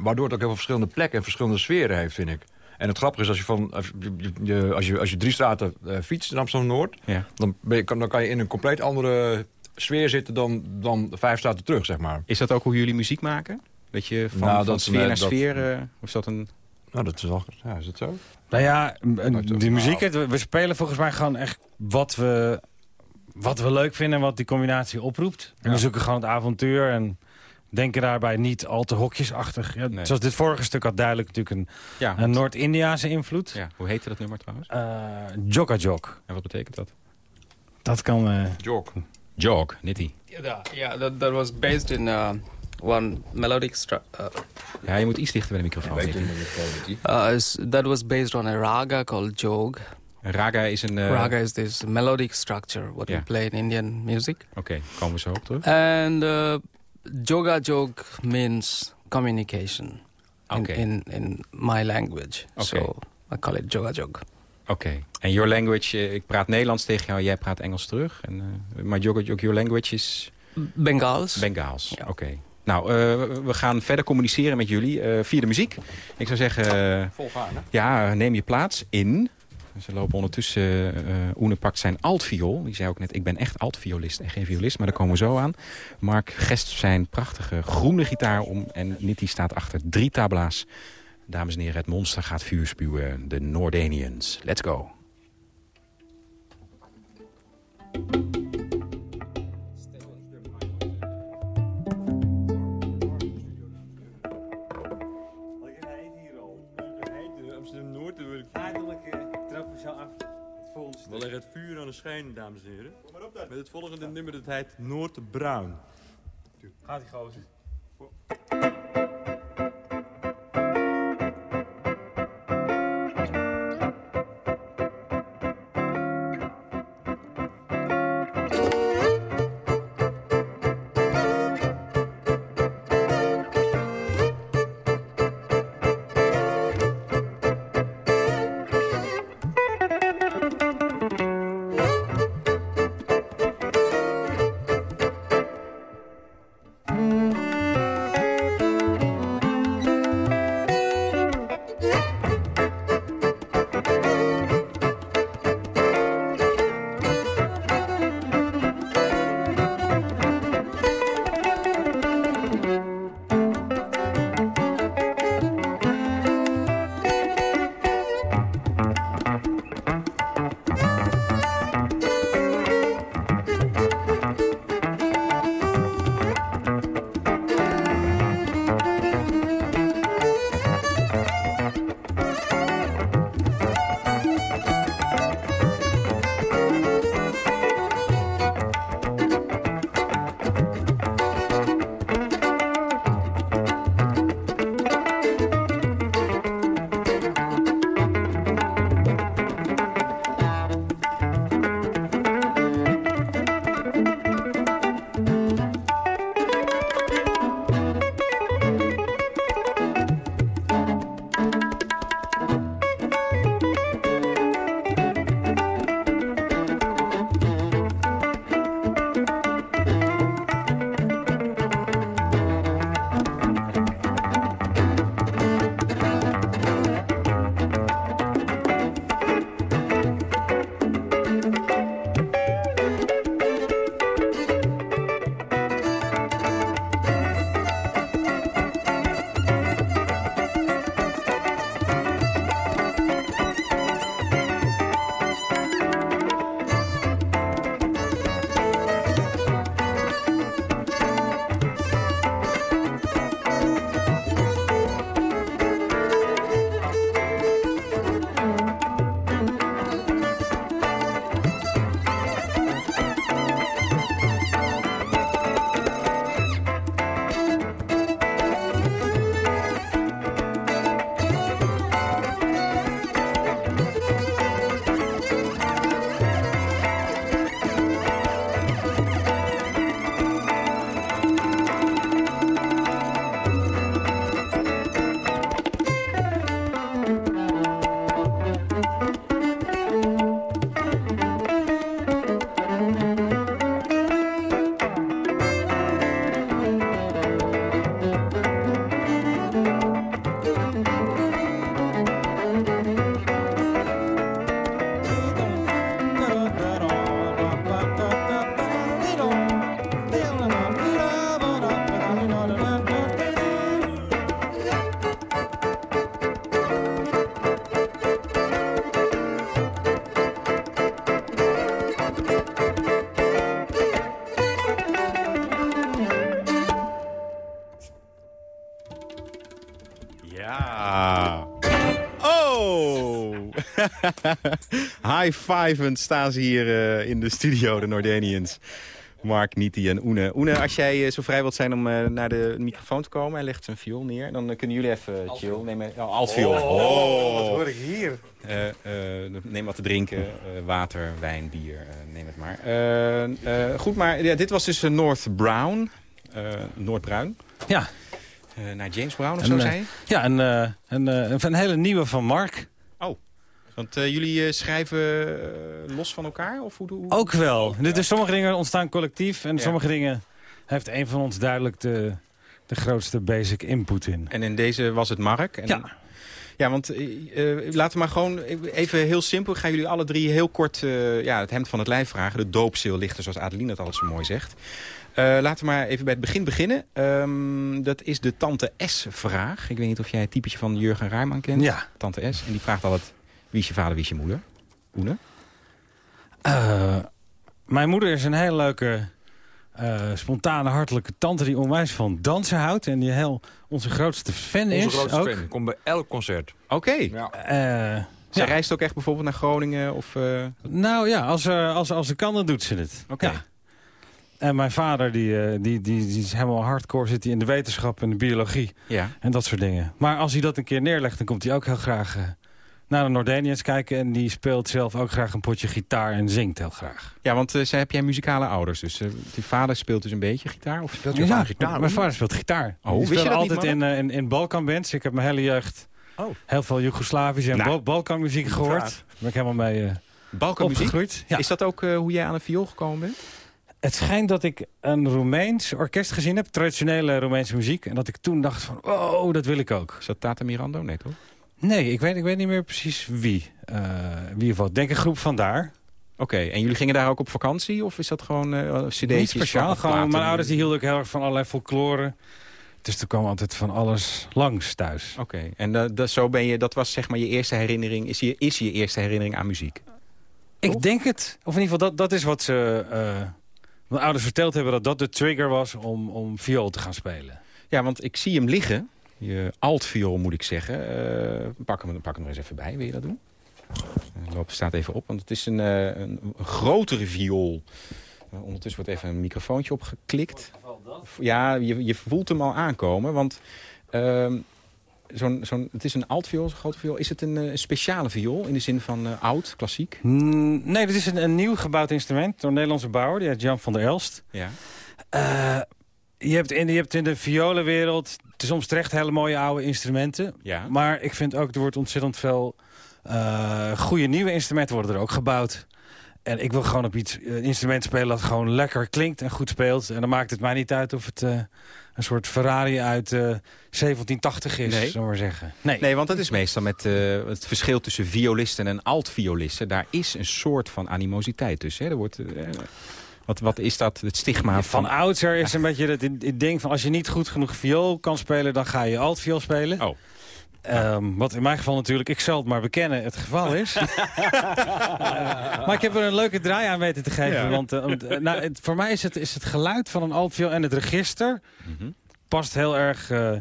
waardoor het ook heel veel verschillende plekken en verschillende sferen heeft, vind ik. En het grappige is, als je, van, als je, als je, als je drie straten eh, fietst in Amsterdam-Noord...
Ja.
Dan, ben je, kan, dan kan je in een compleet andere sfeer zitten dan, dan vijf straten terug, zeg maar.
Is dat ook hoe jullie muziek maken? Dat je van,
Nou,
van
dat-
sfeer
nee,
naar
dat-
sfeer... eh, of is dat een...
Nou, dat is wel... Ja, is het zo?
Nou ja, die muziek, het- we spelen volgens mij gewoon echt wat we, wat we leuk vinden en wat die combinatie oproept. En
Ja.
we zoeken gewoon het avontuur en denken daarbij niet al te hokjesachtig. Ja,
Nee.
Zoals dit vorige stuk had duidelijk natuurlijk een,
Ja,
een Noord-Indiaanse invloed.
ja, hoe heette dat nummer trouwens?
Eh Jokka Jok.
En wat betekent dat?
Dat kan... eh
Jok.
Jog, Nitty.
That, that was based in uh, one melodic stru- uh,
Ja, je moet iets dichter bij de microfoon. Nicky.
uh, is- that was based on a raga called jog.
Raga is een... eh,
raga is this melodic structure what
yeah.
we play in Indian music.
Oké, komen we zo op terug.
And uh, joga jog means communication in,
Okay.
in, in my language.
Okay.
So I call it joga jog.
Oké. En your language, eh, ik praat Nederlands tegen jou, jij praat Engels terug. En, eh, maar jog, jog, your language is
Bengals.
Bengaals.
Ja.
Oké. Nou, eh, we- gaan verder communiceren met jullie eh, via de muziek. Ik zou zeggen,
Volgaan, hè?
ja, neem je plaats in. Ze lopen ondertussen, eh Oene pakt zijn altviool. Die zei ook net, ik ben echt altviolist en geen violist, maar daar komen we zo aan. Mark gest zijn prachtige groene gitaar om en Nitti staat achter drie tabla's. Dames en heren, het monster gaat vuur spuwen. De Noordanians. Let's go.
Amsterdam-Noord, dan wil ik
Feitelijk trappen we zo af het
We leggen het vuur aan de schijn, dames en heren. Met het volgende nummer, dat heet Noord-Bruin.
Gaat die gozer.
Ja. Oh! [LAUGHS] High-fivend staan ze hier eh, in de studio, de Nordanians. Mark, Niti en Oene. Oene, als jij eh, zo vrij wilt zijn om eh, naar de microfoon te komen... en legt zijn viool neer, dan kunnen jullie even uh, chill nemen. Oh, als viool.
Oh, wat hoor ik hier.
Eh, eh, neem wat te drinken, eh, water, wijn, bier, eh, neem het maar. Eh, eh, goed, maar ja, dit was dus North Brown. eh Noordbruin.
Ja.
Eh, naar James Brown of
En,
zo,
eh,
zei je?
Ja, een, een, eh, een, een hele nieuwe van Mark.
Want eh, jullie schrijven los van elkaar? Of hoe, hoe?
Ook wel. Dit is, sommige dingen ontstaan collectief en
Ja.
sommige dingen heeft een van ons duidelijk de, de grootste basic input in.
En in deze was het Mark. En
Ja.
Ja, want laten we maar gewoon even heel simpel. Ik ga jullie alle drie heel kort ja, het hemd van het lijf vragen. De doopzeel lichten, zoals Adeline dat altijd zo mooi zegt. Eh, laten we maar even bij het begin beginnen. Ehm, dat is de Tante S-vraag. Ik weet niet of jij het typetje van Jurgen Rijman kent.
Ja.
Tante S. En die vraagt altijd, wie is je vader, wie is je moeder? Oene?
Eh, mijn moeder is een hele leuke, eh, spontane, hartelijke tante... die onwijs van dansen houdt en die heel onze grootste fan
Onze
is.
grootste
ook.
fan. Komt bij elk concert.
Oké.
Ja.
Eh,
Zij
ja.
reist ook echt bijvoorbeeld naar Groningen? Of, eh,
Nou ja, als, ze- als, als ze kan, dan doet ze het.
Oké.
Ja. En mijn vader, die, eh, die, die, die is helemaal hardcore, zit hij in de wetenschap en de biologie.
Ja.
En dat soort dingen. Maar als hij dat een keer neerlegt, dan komt hij ook heel graag eh, naar de Noordenians kijken. En die speelt zelf ook graag een potje gitaar en zingt heel graag.
Ja, want eh, zij heb jij muzikale ouders. Dus eh, die vader speelt dus een beetje gitaar? Of speelt
Ja, Mijn vader speelt gitaar.
Oh,
Die
je
speelde
dat niet,
altijd in, eh, in, in Balkanbands. Ik heb mijn hele jeugd
Oh.
heel veel Joegoslavische en
Nou.
Bal- Balkanmuziek gehoord. Daar ben ik helemaal mee eh,
Balkanmuziek?
opgegroeid. Ja.
Is dat ook eh, hoe jij aan een viool gekomen bent?
Het schijnt dat ik een Roemeens orkest gezien heb, traditionele Roemeense muziek. En dat ik toen dacht van, oh, dat wil ik ook.
Is dat Tata Mirando? Nee, toch?
Nee, ik weet, ik weet niet meer precies wie. eh wie of wat. Denk een groep van daar.
Oké, en jullie gingen daar ook op vakantie? Of is dat gewoon eh cd'tjes?
Niet speciaal. Gewoon, mijn ouders die hielden ook heel erg van allerlei folklore. Dus er kwam altijd van alles langs thuis.
Oké, en dat, dat, zo ben je, dat was zeg maar je eerste herinnering, is je, is je eerste herinnering aan muziek?
Ik denk het. Of in ieder geval, dat, dat is wat ze... eh, mijn ouders verteld hebben dat dat de trigger was om, om viool te gaan spelen.
Ja, want ik zie hem liggen. Je altviool moet ik zeggen. Eh, pak, hem, pak hem er eens even bij, wil je dat doen? Uh, loop, staat even op, want het is een, eh, een, een grotere viool. Uh, ondertussen wordt even een microfoontje opgeklikt. Ja, je, je voelt hem al aankomen, want... zo'n zo'n het is een altviool, zo'n grote viool. Is het een eh, speciale viool in de zin van eh, oud, klassiek?
Mm, nee, dit is een, een nieuw gebouwd instrument door een Nederlandse bouwer. Die heet Jan van der Elst.
Ja.
Eh, je, hebt in, je hebt in de violenwereld soms terecht hele mooie oude instrumenten.
Ja.
Maar ik vind ook, er wordt ontzettend veel goede nieuwe instrumenten worden er ook gebouwd. En ik wil gewoon op iets een instrument spelen dat gewoon lekker klinkt en goed speelt. En dan maakt het mij niet uit of het eh, een soort Ferrari uit eh 1780 is,
Nee.
zullen we maar zeggen. Nee.
Nee, want dat is meestal met eh, het verschil tussen violisten en altviolisten. Daar is een soort van animositeit tussen. Hè? Er wordt, eh, wat, wat is dat, het stigma
van
van...
oudsher is een beetje het, het ding van als je niet goed genoeg viool kan spelen, dan ga je altviool spelen.
Oh.
Ehm, wat in mijn geval natuurlijk, ik zal het maar bekennen, het geval is. [LAUGHS] Maar ik heb er een leuke draai aan weten te geven.
Ja.
Want, eh, eh, nou, het, voor mij is het, is het geluid van een altviool en het register...
Mhm.
past heel erg eh,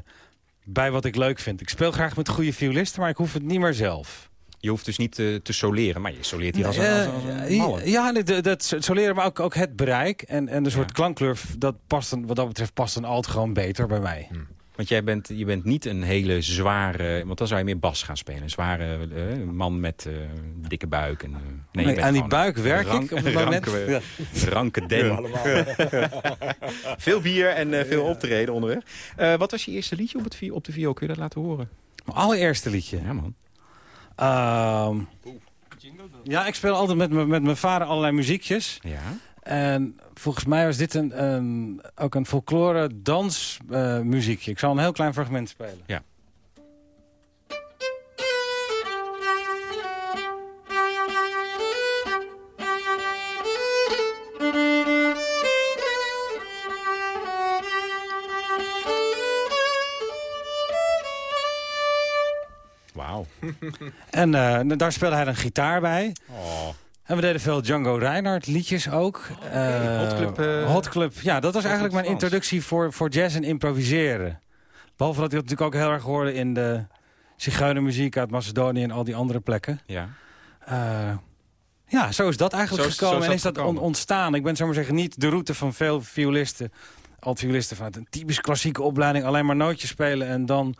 bij wat ik leuk vind. Ik speel graag met goede violisten, maar ik hoef het niet meer zelf.
Je hoeft dus niet te, te soleren, maar je soleert hier als een, als een- als een malle.
ja, dat, dat soleren, maar ook, ook het bereik en, en de soort
Ja.
klankkleur... Dat past een, wat dat betreft past een alt gewoon beter bij mij.
Want jij bent, je bent niet een hele zware... Want dan zou je meer bas gaan spelen. Een zware eh, man met eh, dikke buik. En, eh, nee, je
Nee,
bent
aan die buik werk
rank-
ik op het moment.
Ranke, ranke den. veel bier en eh, veel optreden onderweg. Eh, wat was je eerste liedje op, het, op de viool? Kun je dat laten horen?
Mijn allereerste liedje.
Ja, man.
Ehm, ja, ik speel altijd met, me- met mijn vader allerlei muziekjes.
Ja.
En volgens mij was dit een, een, ook een folklore dansmuziekje. ik zal een heel klein fragment spelen.
Ja. Wauw.
En eh, daar speelde hij een gitaar bij.
Oh.
En we deden veel Django Reinhardt liedjes ook. Eh,
Hot Club, eh,
Hot Club, ja, dat was eigenlijk mijn introductie voor, voor jazz en improviseren. Behalve dat ik dat natuurlijk ook heel erg hoorde in de zigeunermuziek uit Macedonië en al die andere plekken.
Ja.
Eh, Ja, zo is dat eigenlijk
Zo
gekomen.
zo is
en is
dat
on- ontstaan. Ik ben zo maar zeggen niet de route van veel violisten. Alt-violisten vanuit een typisch klassieke opleiding. Alleen maar nootjes spelen en dan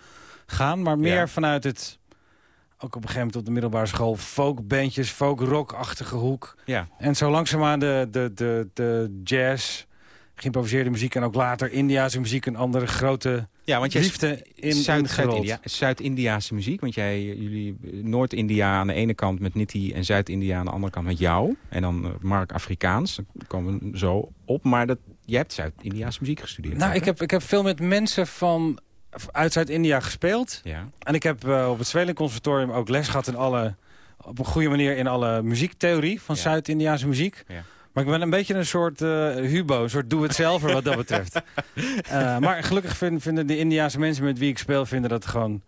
gaan. Maar meer
Ja.
vanuit het... Ook op een gegeven moment op de middelbare school... folkbandjes, folk-rock-achtige hoek.
Ja.
En zo langzaamaan de, de, de, de jazz, geïmproviseerde muziek... en ook later Indiase muziek een andere grote
Ja, want jij
liefde in,
Zuid-
in gerold.
Zuid-India- Zuid-Indiaanse muziek. Want jij, jullie, eh, Noord-India aan de ene kant met Nitti en Zuid-India aan de andere kant met jou. En dan eh, Mark Afrikaans. Daar komen we zo op. Maar dat, jij hebt Zuid-Indiaanse muziek gestudeerd.
Nou, ik heb, ik heb veel met mensen van, uit Zuid-India gespeeld.
Ja.
En ik heb eh, op het Zweling Conservatorium ook les gehad in alle, op een goede manier in alle muziektheorie van
Ja.
Zuid-Indiaanse muziek.
Ja.
Maar ik ben een beetje een soort eh, Hubo, een soort doe-het-zelver wat dat betreft. [LAUGHS] Eh, maar gelukkig vind- vinden de Indiaanse mensen met wie ik speel vinden dat gewoon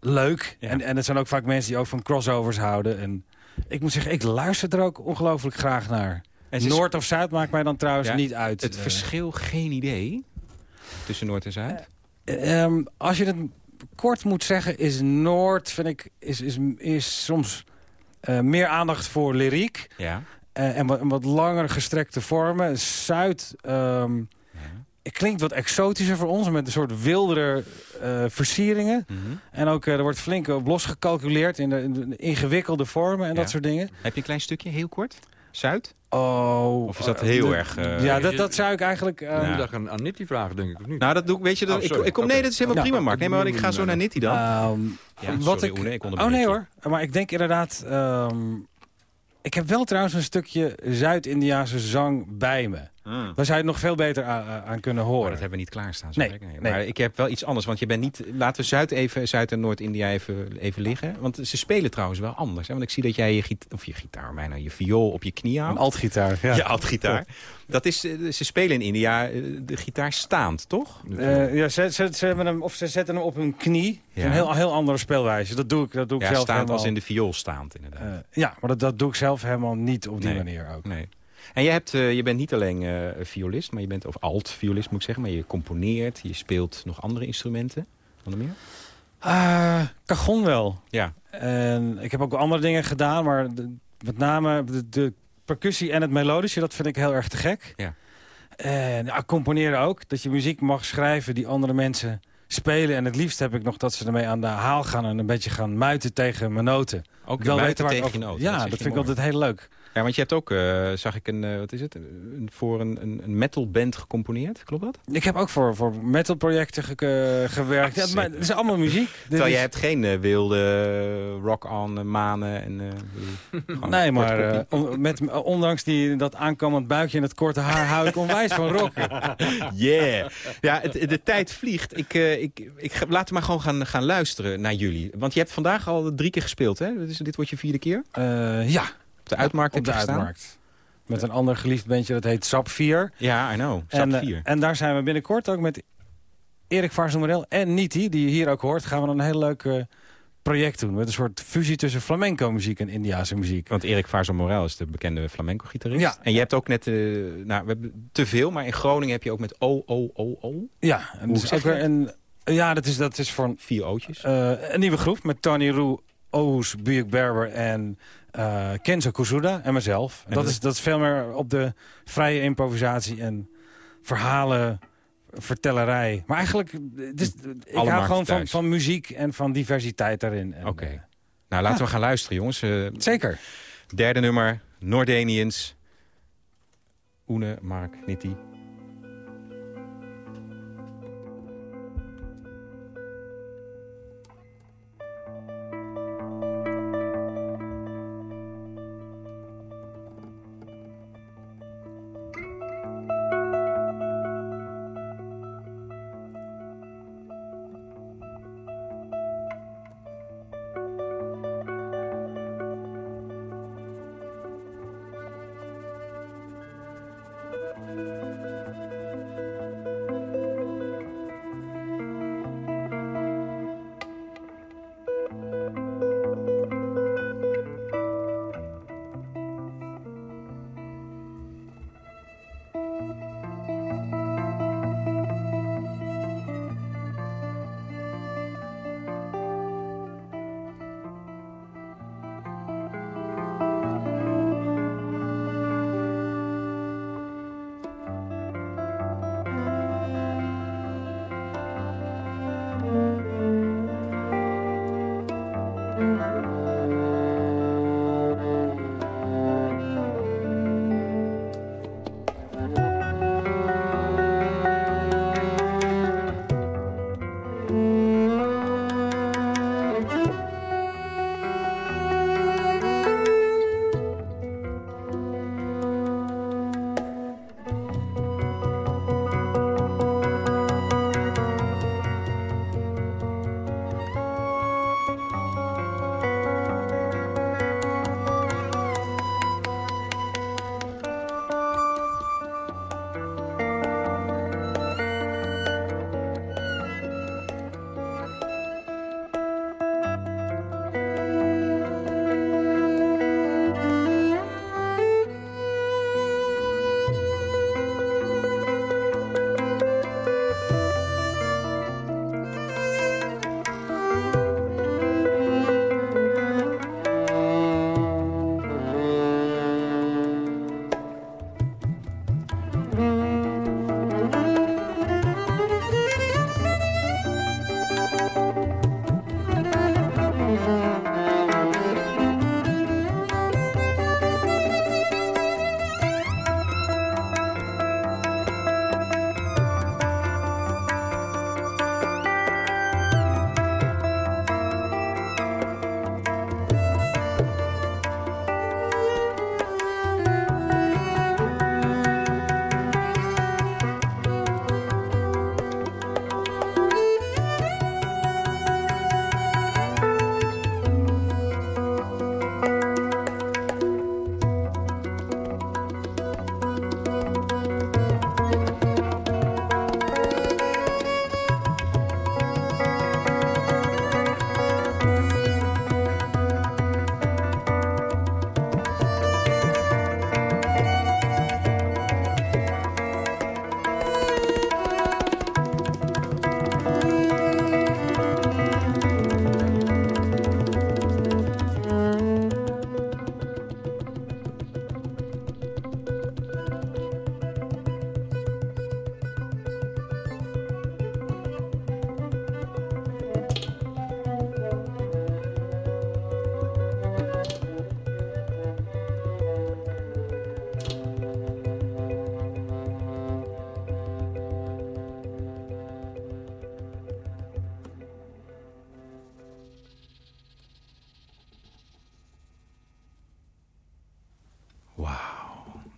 leuk. En, en het zijn ook vaak mensen die ook van crossovers houden. En ik moet zeggen, ik luister er ook ongelooflijk graag naar.
En
Noord of Zuid maakt mij dan trouwens niet uit.
Het verschil, geen idee. Tussen Noord en Zuid.
Ehm, als je het kort moet zeggen, is Noord, vind ik, is, is, is soms eh, meer aandacht voor lyriek.
ja.
eh, en wat, wat langer gestrekte vormen. Zuid ehm, het klinkt wat exotischer voor ons, met een soort wildere eh, versieringen.
Mhm.
En ook, er wordt flink op losgecalculeerd in de, in de ingewikkelde vormen en
Ja.
dat soort dingen.
Heb je een klein stukje, heel kort? Zuid?
Oh,
Of is dat
eh,
heel
de-
erg... eh,
ja, dat, dat zou ik eigenlijk... eh,
Ja.
Ik dacht aan, aan Nitti vragen, denk ik, of niet?
Nou, dat doe ik, weet je, dat,
Oh,
ik,
sorry.
ik kom, nee, dat is helemaal
Ja.
prima, Mark. Nee, maar ik ga zo naar Nitti dan.
Ehm,
Ja,
wat
sorry,
ik,
Oene, ik
oh nee hoor, maar ik denk inderdaad... ehm, ik heb wel trouwens een stukje Zuid-Indiaanse zang bij me.
Mm.
Daar zou je het nog veel beter aan, aan kunnen horen.
dat hebben we niet klaarstaan. zo
Nee, nee.
Maar ik heb wel iets anders. Want je bent niet. Laten we Zuid, even, Zuid en Noord-India even, even liggen. Want ze spelen trouwens wel anders. Hè? Want ik zie dat jij je, gita of je gitaar, bijna je viool op je knie houdt.
Een altgitaar, ja. [LAUGHS]
Je altgitaar. Dat is, eh, ze spelen in India eh, de gitaar staand, toch?
Eh, ja, ze, ze, ze, hebben hem, of ze zetten hem op hun knie.
Ja.
een heel, heel andere speelwijze. Dat doe ik, dat doe ik
Ja,
zelf
staand
helemaal...
als in de viool staand, inderdaad.
eh, ja, maar dat, dat doe ik zelf helemaal niet op die
Nee.
manier ook.
Nee. En je, hebt, eh, je bent niet alleen eh, violist, maar je bent, of alt-violist moet ik zeggen, maar je componeert, je speelt nog andere instrumenten. Nog meer?
Cajon wel.
Ja.
En ik heb ook andere dingen gedaan, maar de- met name de, de percussie en het melodische, dat vind ik heel erg te gek.
Ja.
En ja, componeren ook, dat je muziek mag schrijven die andere mensen spelen. En het liefst heb ik nog dat ze ermee aan de haal gaan en een beetje gaan muiten tegen mijn noten.
Ook
Wel weten waar
tegen je noten,
Ja,
dat
vind ik altijd heel leuk.
Ja, want je hebt ook, eh, zag ik een, eh, wat is het, een, voor een, een, metalband gecomponeerd, klopt dat?
Ik heb ook voor, voor metalprojecten ge- eh, gewerkt. Ja, maar het is allemaal muziek. [LAUGHS]
Terwijl
is-
jij hebt geen wilde rock-on manen en... [LAUGHS]
Nee, maar on- met, ondanks die, dat aankomend buikje en het korte haar... hou ik onwijs van rocken. [LAUGHS]
Yeah. Ja, het, de tijd vliegt. Ik, ik, ik, laten we maar gewoon gaan, gaan luisteren naar jullie. Want je hebt vandaag al drie keer gespeeld, hè? Dit, wordt je vierde keer?
Ja,
Op de uitmarkt
op de uitmarkt. Met een ander geliefd bandje, dat heet Sap 4.
Ja, I know. Sap
En, eh,
4.
en daar zijn we binnenkort ook met Erik Vaarsoemerel en Niti... die je hier ook hoort, gaan we een heel leuk project doen. Met een soort fusie tussen flamenco-muziek en Indiase muziek.
Want Erik Vaarzo Morel is de bekende flamenco-gitarist.
Ja.
En je hebt ook net, eh, nou, we hebben te veel, maar in Groningen heb je ook met O, O, O, O.
Ja, en
Hoe zeg
ook weer een, ja dat, is, dat is voor een,
Vier ootjes.
eh, een nieuwe groep met Tony Roe, Ous, Buick Berber en eh, Kenzo Kuzuda en mezelf.
En
dat,
dat
is, dat is veel meer op de vrije improvisatie en verhalen, vertellerij. Maar eigenlijk, ik
Alle
hou gewoon van,
thuis.
van muziek en van diversiteit daarin.
Oké.
eh,
Nou, laten we gaan luisteren, jongens. Eh,
zeker.
derde nummer, Noordenians. Oene, Mark, Nitti.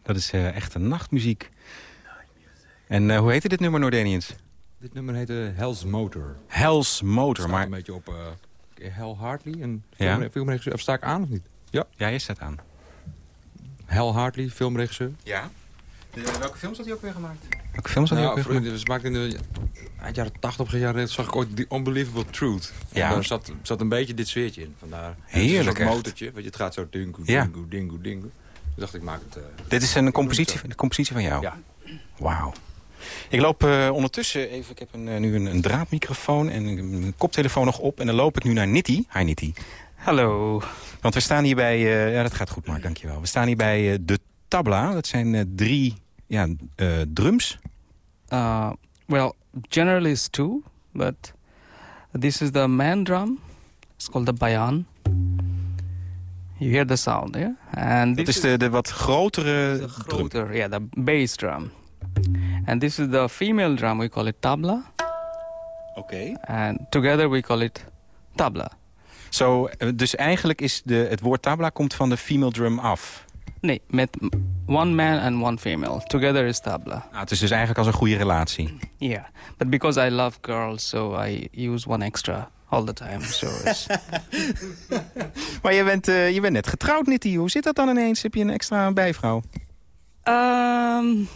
Dat is eh, echt een nachtmuziek. En eh, hoe heette dit nummer, Noordenians?
Dit nummer heet eh, Hell's Motor.
Hell's Motor,
Staat
maar...
een beetje op eh Hal Hartley, een
Ja.
film, filmregisseur. Of sta ik aan of niet? Ja.
Ja, je staat aan.
Hal Hartley, filmregisseur.
Ja. welke films had hij ook weer gemaakt? Welke films had hij
Nou,
ook weer gemaakt?
ze maakte in de eind jaren 80 of jaren zag ik ooit The Unbelievable Truth.
Ja.
En daar zat, zat een beetje dit sfeertje in. Vandaar.
Heerlijk,
Een motortje. Weet je, het gaat zo dingo,
Ja.
dingo, dingo, dacht ik, maak het... eh,
Dit is een compositie, een compositie van jou?
Ja.
Wauw. Ik loop eh, ondertussen even, ik heb een, eh, nu een, een draadmicrofoon en een koptelefoon nog op. En dan loop ik nu naar Nitty. Hi Nitty.
Hallo.
Want we staan hier bij, eh, ja dat gaat goed Mark, dankjewel. We staan hier bij de tabla. Dat zijn eh, drie ja, eh, drums.
Uh, well, generally it's two, but this is the man drum. It's called the bayan. You hear the sound, yeah? And
Dat is de, de wat grotere
the
drum.
groter, yeah, the bass drum. And this is the female drum. We call it tabla,
Oké.
and together we call it tabla.
Zo, eh, dus eigenlijk is de, het woord tabla komt van de female drum af.
Nee, met one man and one female. Together is tabla.
Ah, het is dus eigenlijk als een goede relatie.
Yeah, but because I love girls, so I use one extra all the time. So it's [LAUGHS]
Maar je bent, eh, je bent net getrouwd, Nitty. Hoe zit dat dan ineens? Heb je een extra bijvrouw?
Um,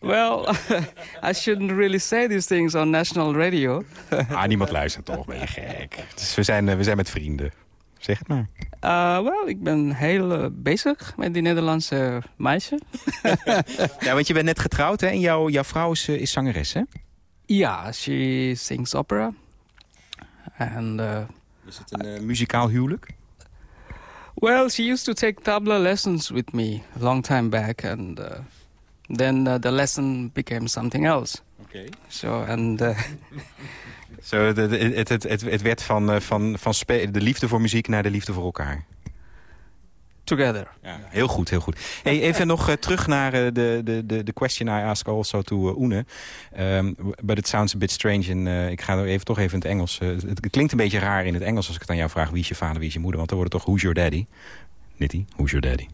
well, [LAUGHS] I shouldn't really say these things on national radio. [LAUGHS]
Ah, niemand luistert toch, ben je gek. Dus we zijn, eh, we zijn met vrienden. Zeg het maar.
Uh, well, ik ben heel bezig met die Nederlandse meisje.
Ja, want je bent net getrouwd, hè? En jouw, jouw vrouw is, is zangeres, hè?
Ja, she sings opera. And, uh,
Is het een eh, muzikaal huwelijk?
well, she used to take tabla lessons with me a long time back. And uh, then uh, the lesson became something else.
Oké.
So, and... [LAUGHS] Uh,
de- het, het, het, het werd van, eh, van, van spe- de liefde voor muziek naar de liefde voor elkaar.
Together.
Ja, heel goed, heel goed. Hey, even nog eh, terug naar eh, de, de, de, de question I ask also to uh, Oene. Um, but it sounds a bit strange. In, eh, ik ga er even, toch even in het Engels. het, klinkt een beetje raar in het Engels als ik het aan jou vraag. Wie is je vader, wie is je moeder? Want dan wordt het toch Who's your daddy? Nitty, who's your daddy?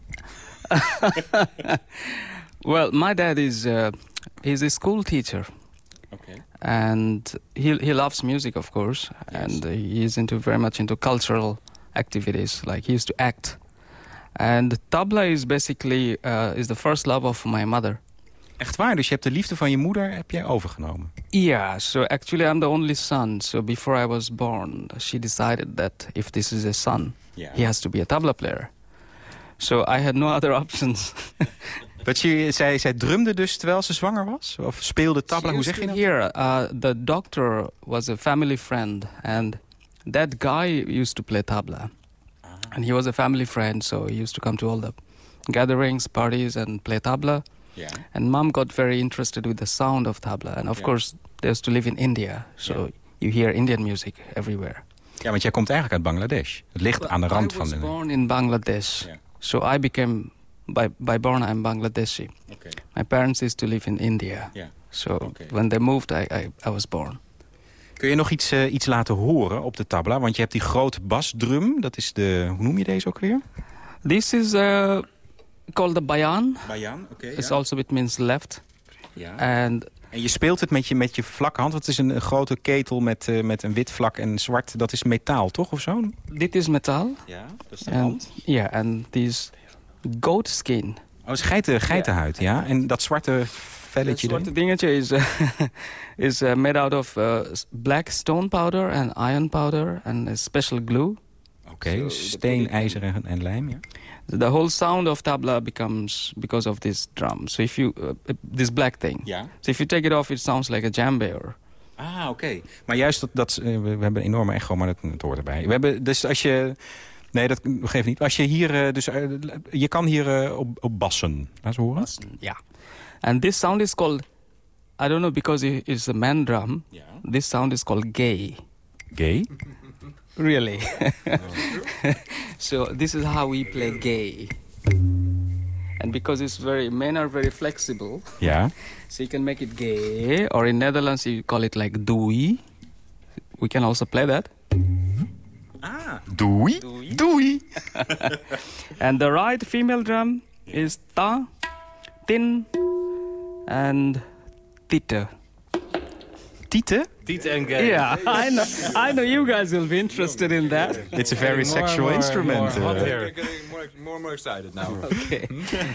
[LAUGHS]
Well, my dad is uh, he's a school teacher.
Okay.
And he he loves music, of course, and uh, he is into very much into cultural activities. Like he used to act, and tabla is basically uh, is the first love of my mother.
Echt waar? Dus je hebt de liefde van je moeder heb jij overgenomen?
Yeah, so actually I'm the only son. So before I was born, she decided that if this is a son,
Yeah.
he has to be a tabla player. So I had no other options. [LAUGHS]
Dat je, zij, zij drumde dus terwijl ze zwanger was? Of speelde tabla? Hoe zeg je dat?
Here, uh, the doctor was a family friend, and that guy used to play tabla. And he was a family friend, so he used to come to all the gatherings, parties, and play tabla.
Yeah.
And mom got very interested with the sound of tabla. And of
Yeah.
course, they used to live in India, so
Yeah.
you hear Indian music everywhere.
Ja, want jij komt eigenlijk uit Bangladesh. Het ligt aan de rand
I
van
was
de...
born in Bangladesh,
Yeah.
so I became by by born I'm Bangladeshi.
Okay.
My parents used to live in India,
Yeah.
so
Okay.
when they moved, I, I I was born.
Kun je nog iets, eh, iets laten horen op de tabla? Want je hebt die grote basdrum. Dat is de... Hoe noem je deze ook weer?
This is uh, called the bayan.
Bayan, oké.
It's also it means left.
Ja.
And
En je speelt het met je, met je vlakke hand. Het is een, een grote ketel met, eh, met een wit vlak en zwart. Dat is metaal, toch? Of zo?
dit is metal.
Ja, dat is
And yeah, and this goat skin.
Oh, het is geiten, geitenhuid, ja. En dat zwarte
Het
velletje
zwarte
erin?
dingetje is, uh, [LAUGHS] is uh, made out of s- black stone powder and iron powder and a special glue.
Oké, steen, ijzer en, en lijm, ja.
The whole sound of tabla becomes because of this drum. So if you uh, this black thing.
Ja.
So if you take it off, it sounds like a djembe or
Ah, oké. Maar juist dat, dat eh, we, we hebben een enorme echo, maar dat, dat hoort erbij. We hebben, dus als je... Nee, dat geeft niet. Als je hier, eh, dus eh, je kan hier eh, op, op bassen. Laat eens horen.
Yeah. And this sound is called, I don't know, because it- it's a man drum. This sound is called gay.
Gay?
Really? [LAUGHS] so this is how we play gay. And because it's very, men are very flexible,
Ja.
so you can make it gay. Or in Netherlands, you call it like doei. We can also play that.
Doei. Doei. [LAUGHS]
And the right female drum is ta, tin and tita.
Tieten?
Tiet en gay.
Yeah, I know. I know you guys will be interested in that.
It's a very
More,
sexual
more,
instrument.
more hot
eh.
here.
More, more, more excited now.
Okay.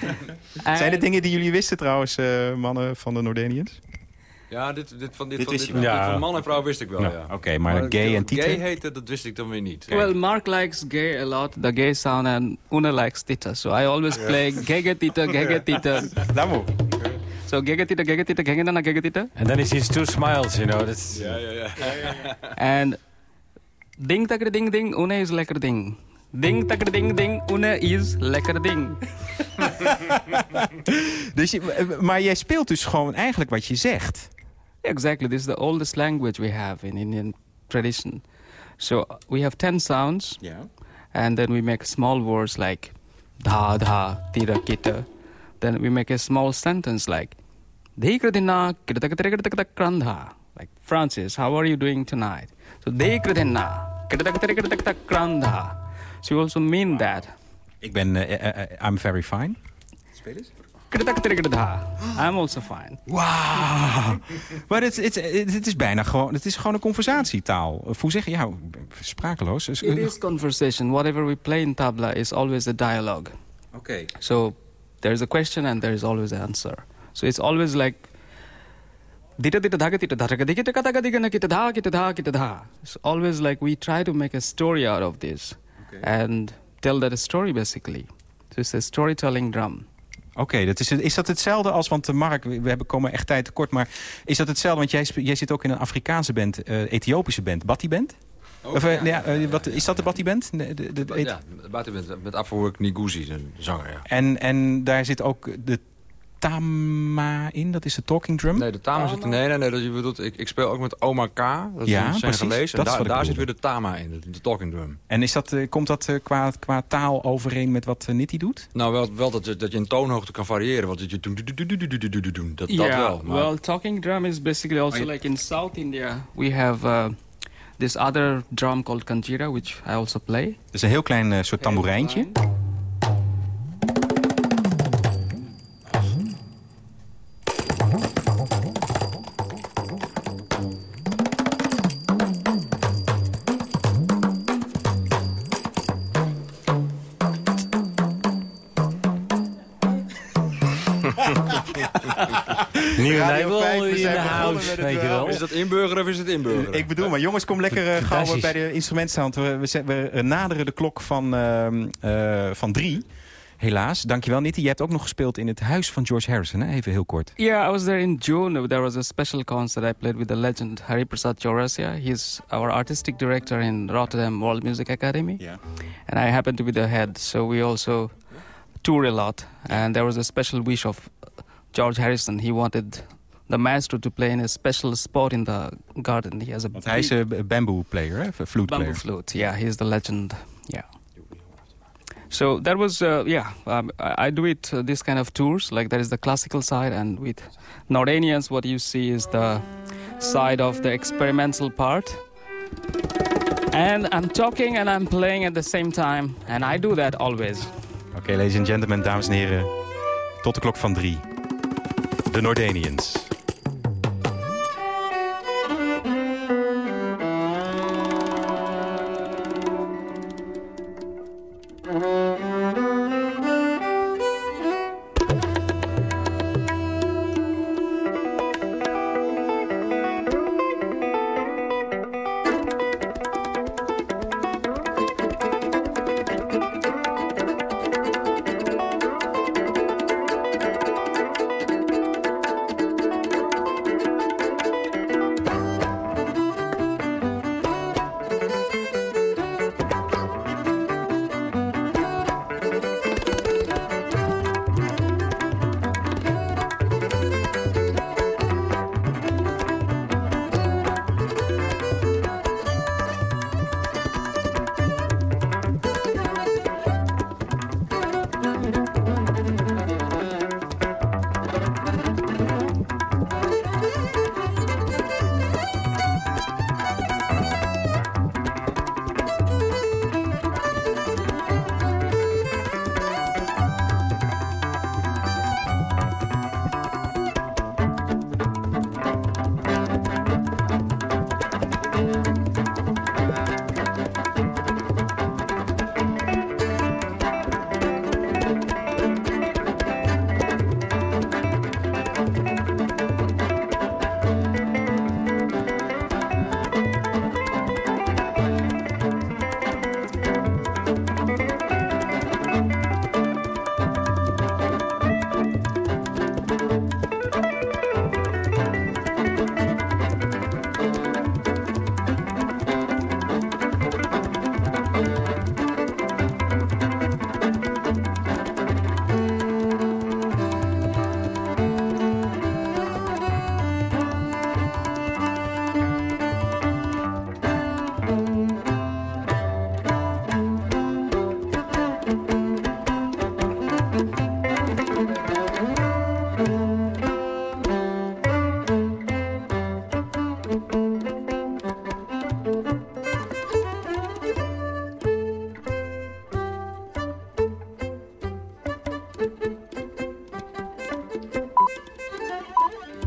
[LAUGHS]
Zijn er
And-
dingen die jullie wisten trouwens, eh, mannen van de Noordenians?
Ja, dit, dit, van, dit,
Dit
van, dit, van man en vrouw wist ik wel, ja.
Oké, maar, gay en
Gay
tieten?
heette, dat wist ik dan weer niet.
Well, Mark likes gay a lot, the gay sound, and Una likes tita. So I always play gege tita, gege [LAUGHS] tita.
Daarom.
So gege tita, gege tita, gege nana, gege tita.
And then he sees two smiles, you know. That's,
Ja, ja, ja.
And ding takre ding ding, Una is lekker ding. Ding takre ding ding, Una is lekker ding. [LAUGHS]
Dus je, maar jij speelt dus gewoon eigenlijk wat je zegt.
Exactly, this is the oldest language we have in Indian tradition. So we have 10 sounds,
Ja.
and then we make small words like dha dha tira kita. Then we make a small sentence like Dekradina krandha. Like Francis, how are you doing tonight? So Dekradina krandha. So you also mean that.
Ik ben, eh, eh, I'm very fine.
I'm also fine.
Wauw. Maar het, het, het, is bijna gewoon, het is gewoon een conversatietaal. Of hoe zeg je, ja, sprakeloos.
It is conversation. Whatever we play in tabla is always a dialogue.
Oké.
So there's a question and there is always an answer. So it's always like dita dita kita. It's always like we try to make a story out of this and tell that story basically. So it's a storytelling drum.
Oké, dat is, is dat hetzelfde als, want eh, Mark, we hebben komen echt tijd tekort, maar is dat hetzelfde, want jij, jij zit ook in een Afrikaanse band, eh, Ethiopische band, Batti Band? of, eh, ja, eh, wat, is dat de Batti Band? De, de, de-
Ja, buiten met, met Afrowork Niguzi, een zanger, ja.
en, en daar zit ook de tama in, dat is de talking drum?
Nee, de Tama zit... Nee, nee, nee. Dat je bedoelt, ik, ik speel ook met Oma K. Dat is
Ja,
een
precies.
Senegalees.
Dat
En daar, zit weer de Tama in, de, de talking drum.
En is dat, eh, komt dat eh, qua, qua taal overeen met wat uh, Nitty doet?
Nou, wel, wel dat, je- dat je in toonhoogte kan variëren. Want dat je doen, doen. Dat, dat wel. Maar,
well, talking drum is basically also like in South India we have uh, this other drum called kanjira, which I also play.
Dat is een heel klein soort tamboerijntje.
Nieuwe
Radio
label
5, we
in
zijn
de weet je
wel.
wel.
is dat inburgeren of is het inburgeren?
Ik bedoel, maar jongens, kom lekker eh, gauw bij de instrumentstand. We, we, we naderen de klok van, ehm, eh, van drie. Helaas. Dankjewel, Nitty. Je hebt ook nog gespeeld in het huis van George Harrison. Hè? Even heel kort.
Yeah, I was there in June. There was a special concert I played with the legend Hari Prasad Chaurasia. He's our artistic director in Rotterdam World Music Academy.
Ja.
And I happen to be the head, so we also tour a lot. And there was a special wish of George Harrison. He wanted the maestro to play in a special spot in the garden. He has a
Want hij is een bamboo player, hè? Flute
bamboo
player.
flute. Yeah, he's the legend. Yeah. So that was, uh, yeah, um, I, I do it, uh, this kind of tours, like there is the classical side, and with Nordanians, what you see is the side of the experimental part. And I'm talking and I'm playing at the same time, and I do that always.
Oké, ladies and gentlemen, dames en heren. Tot de klok van drie. De Nordanians.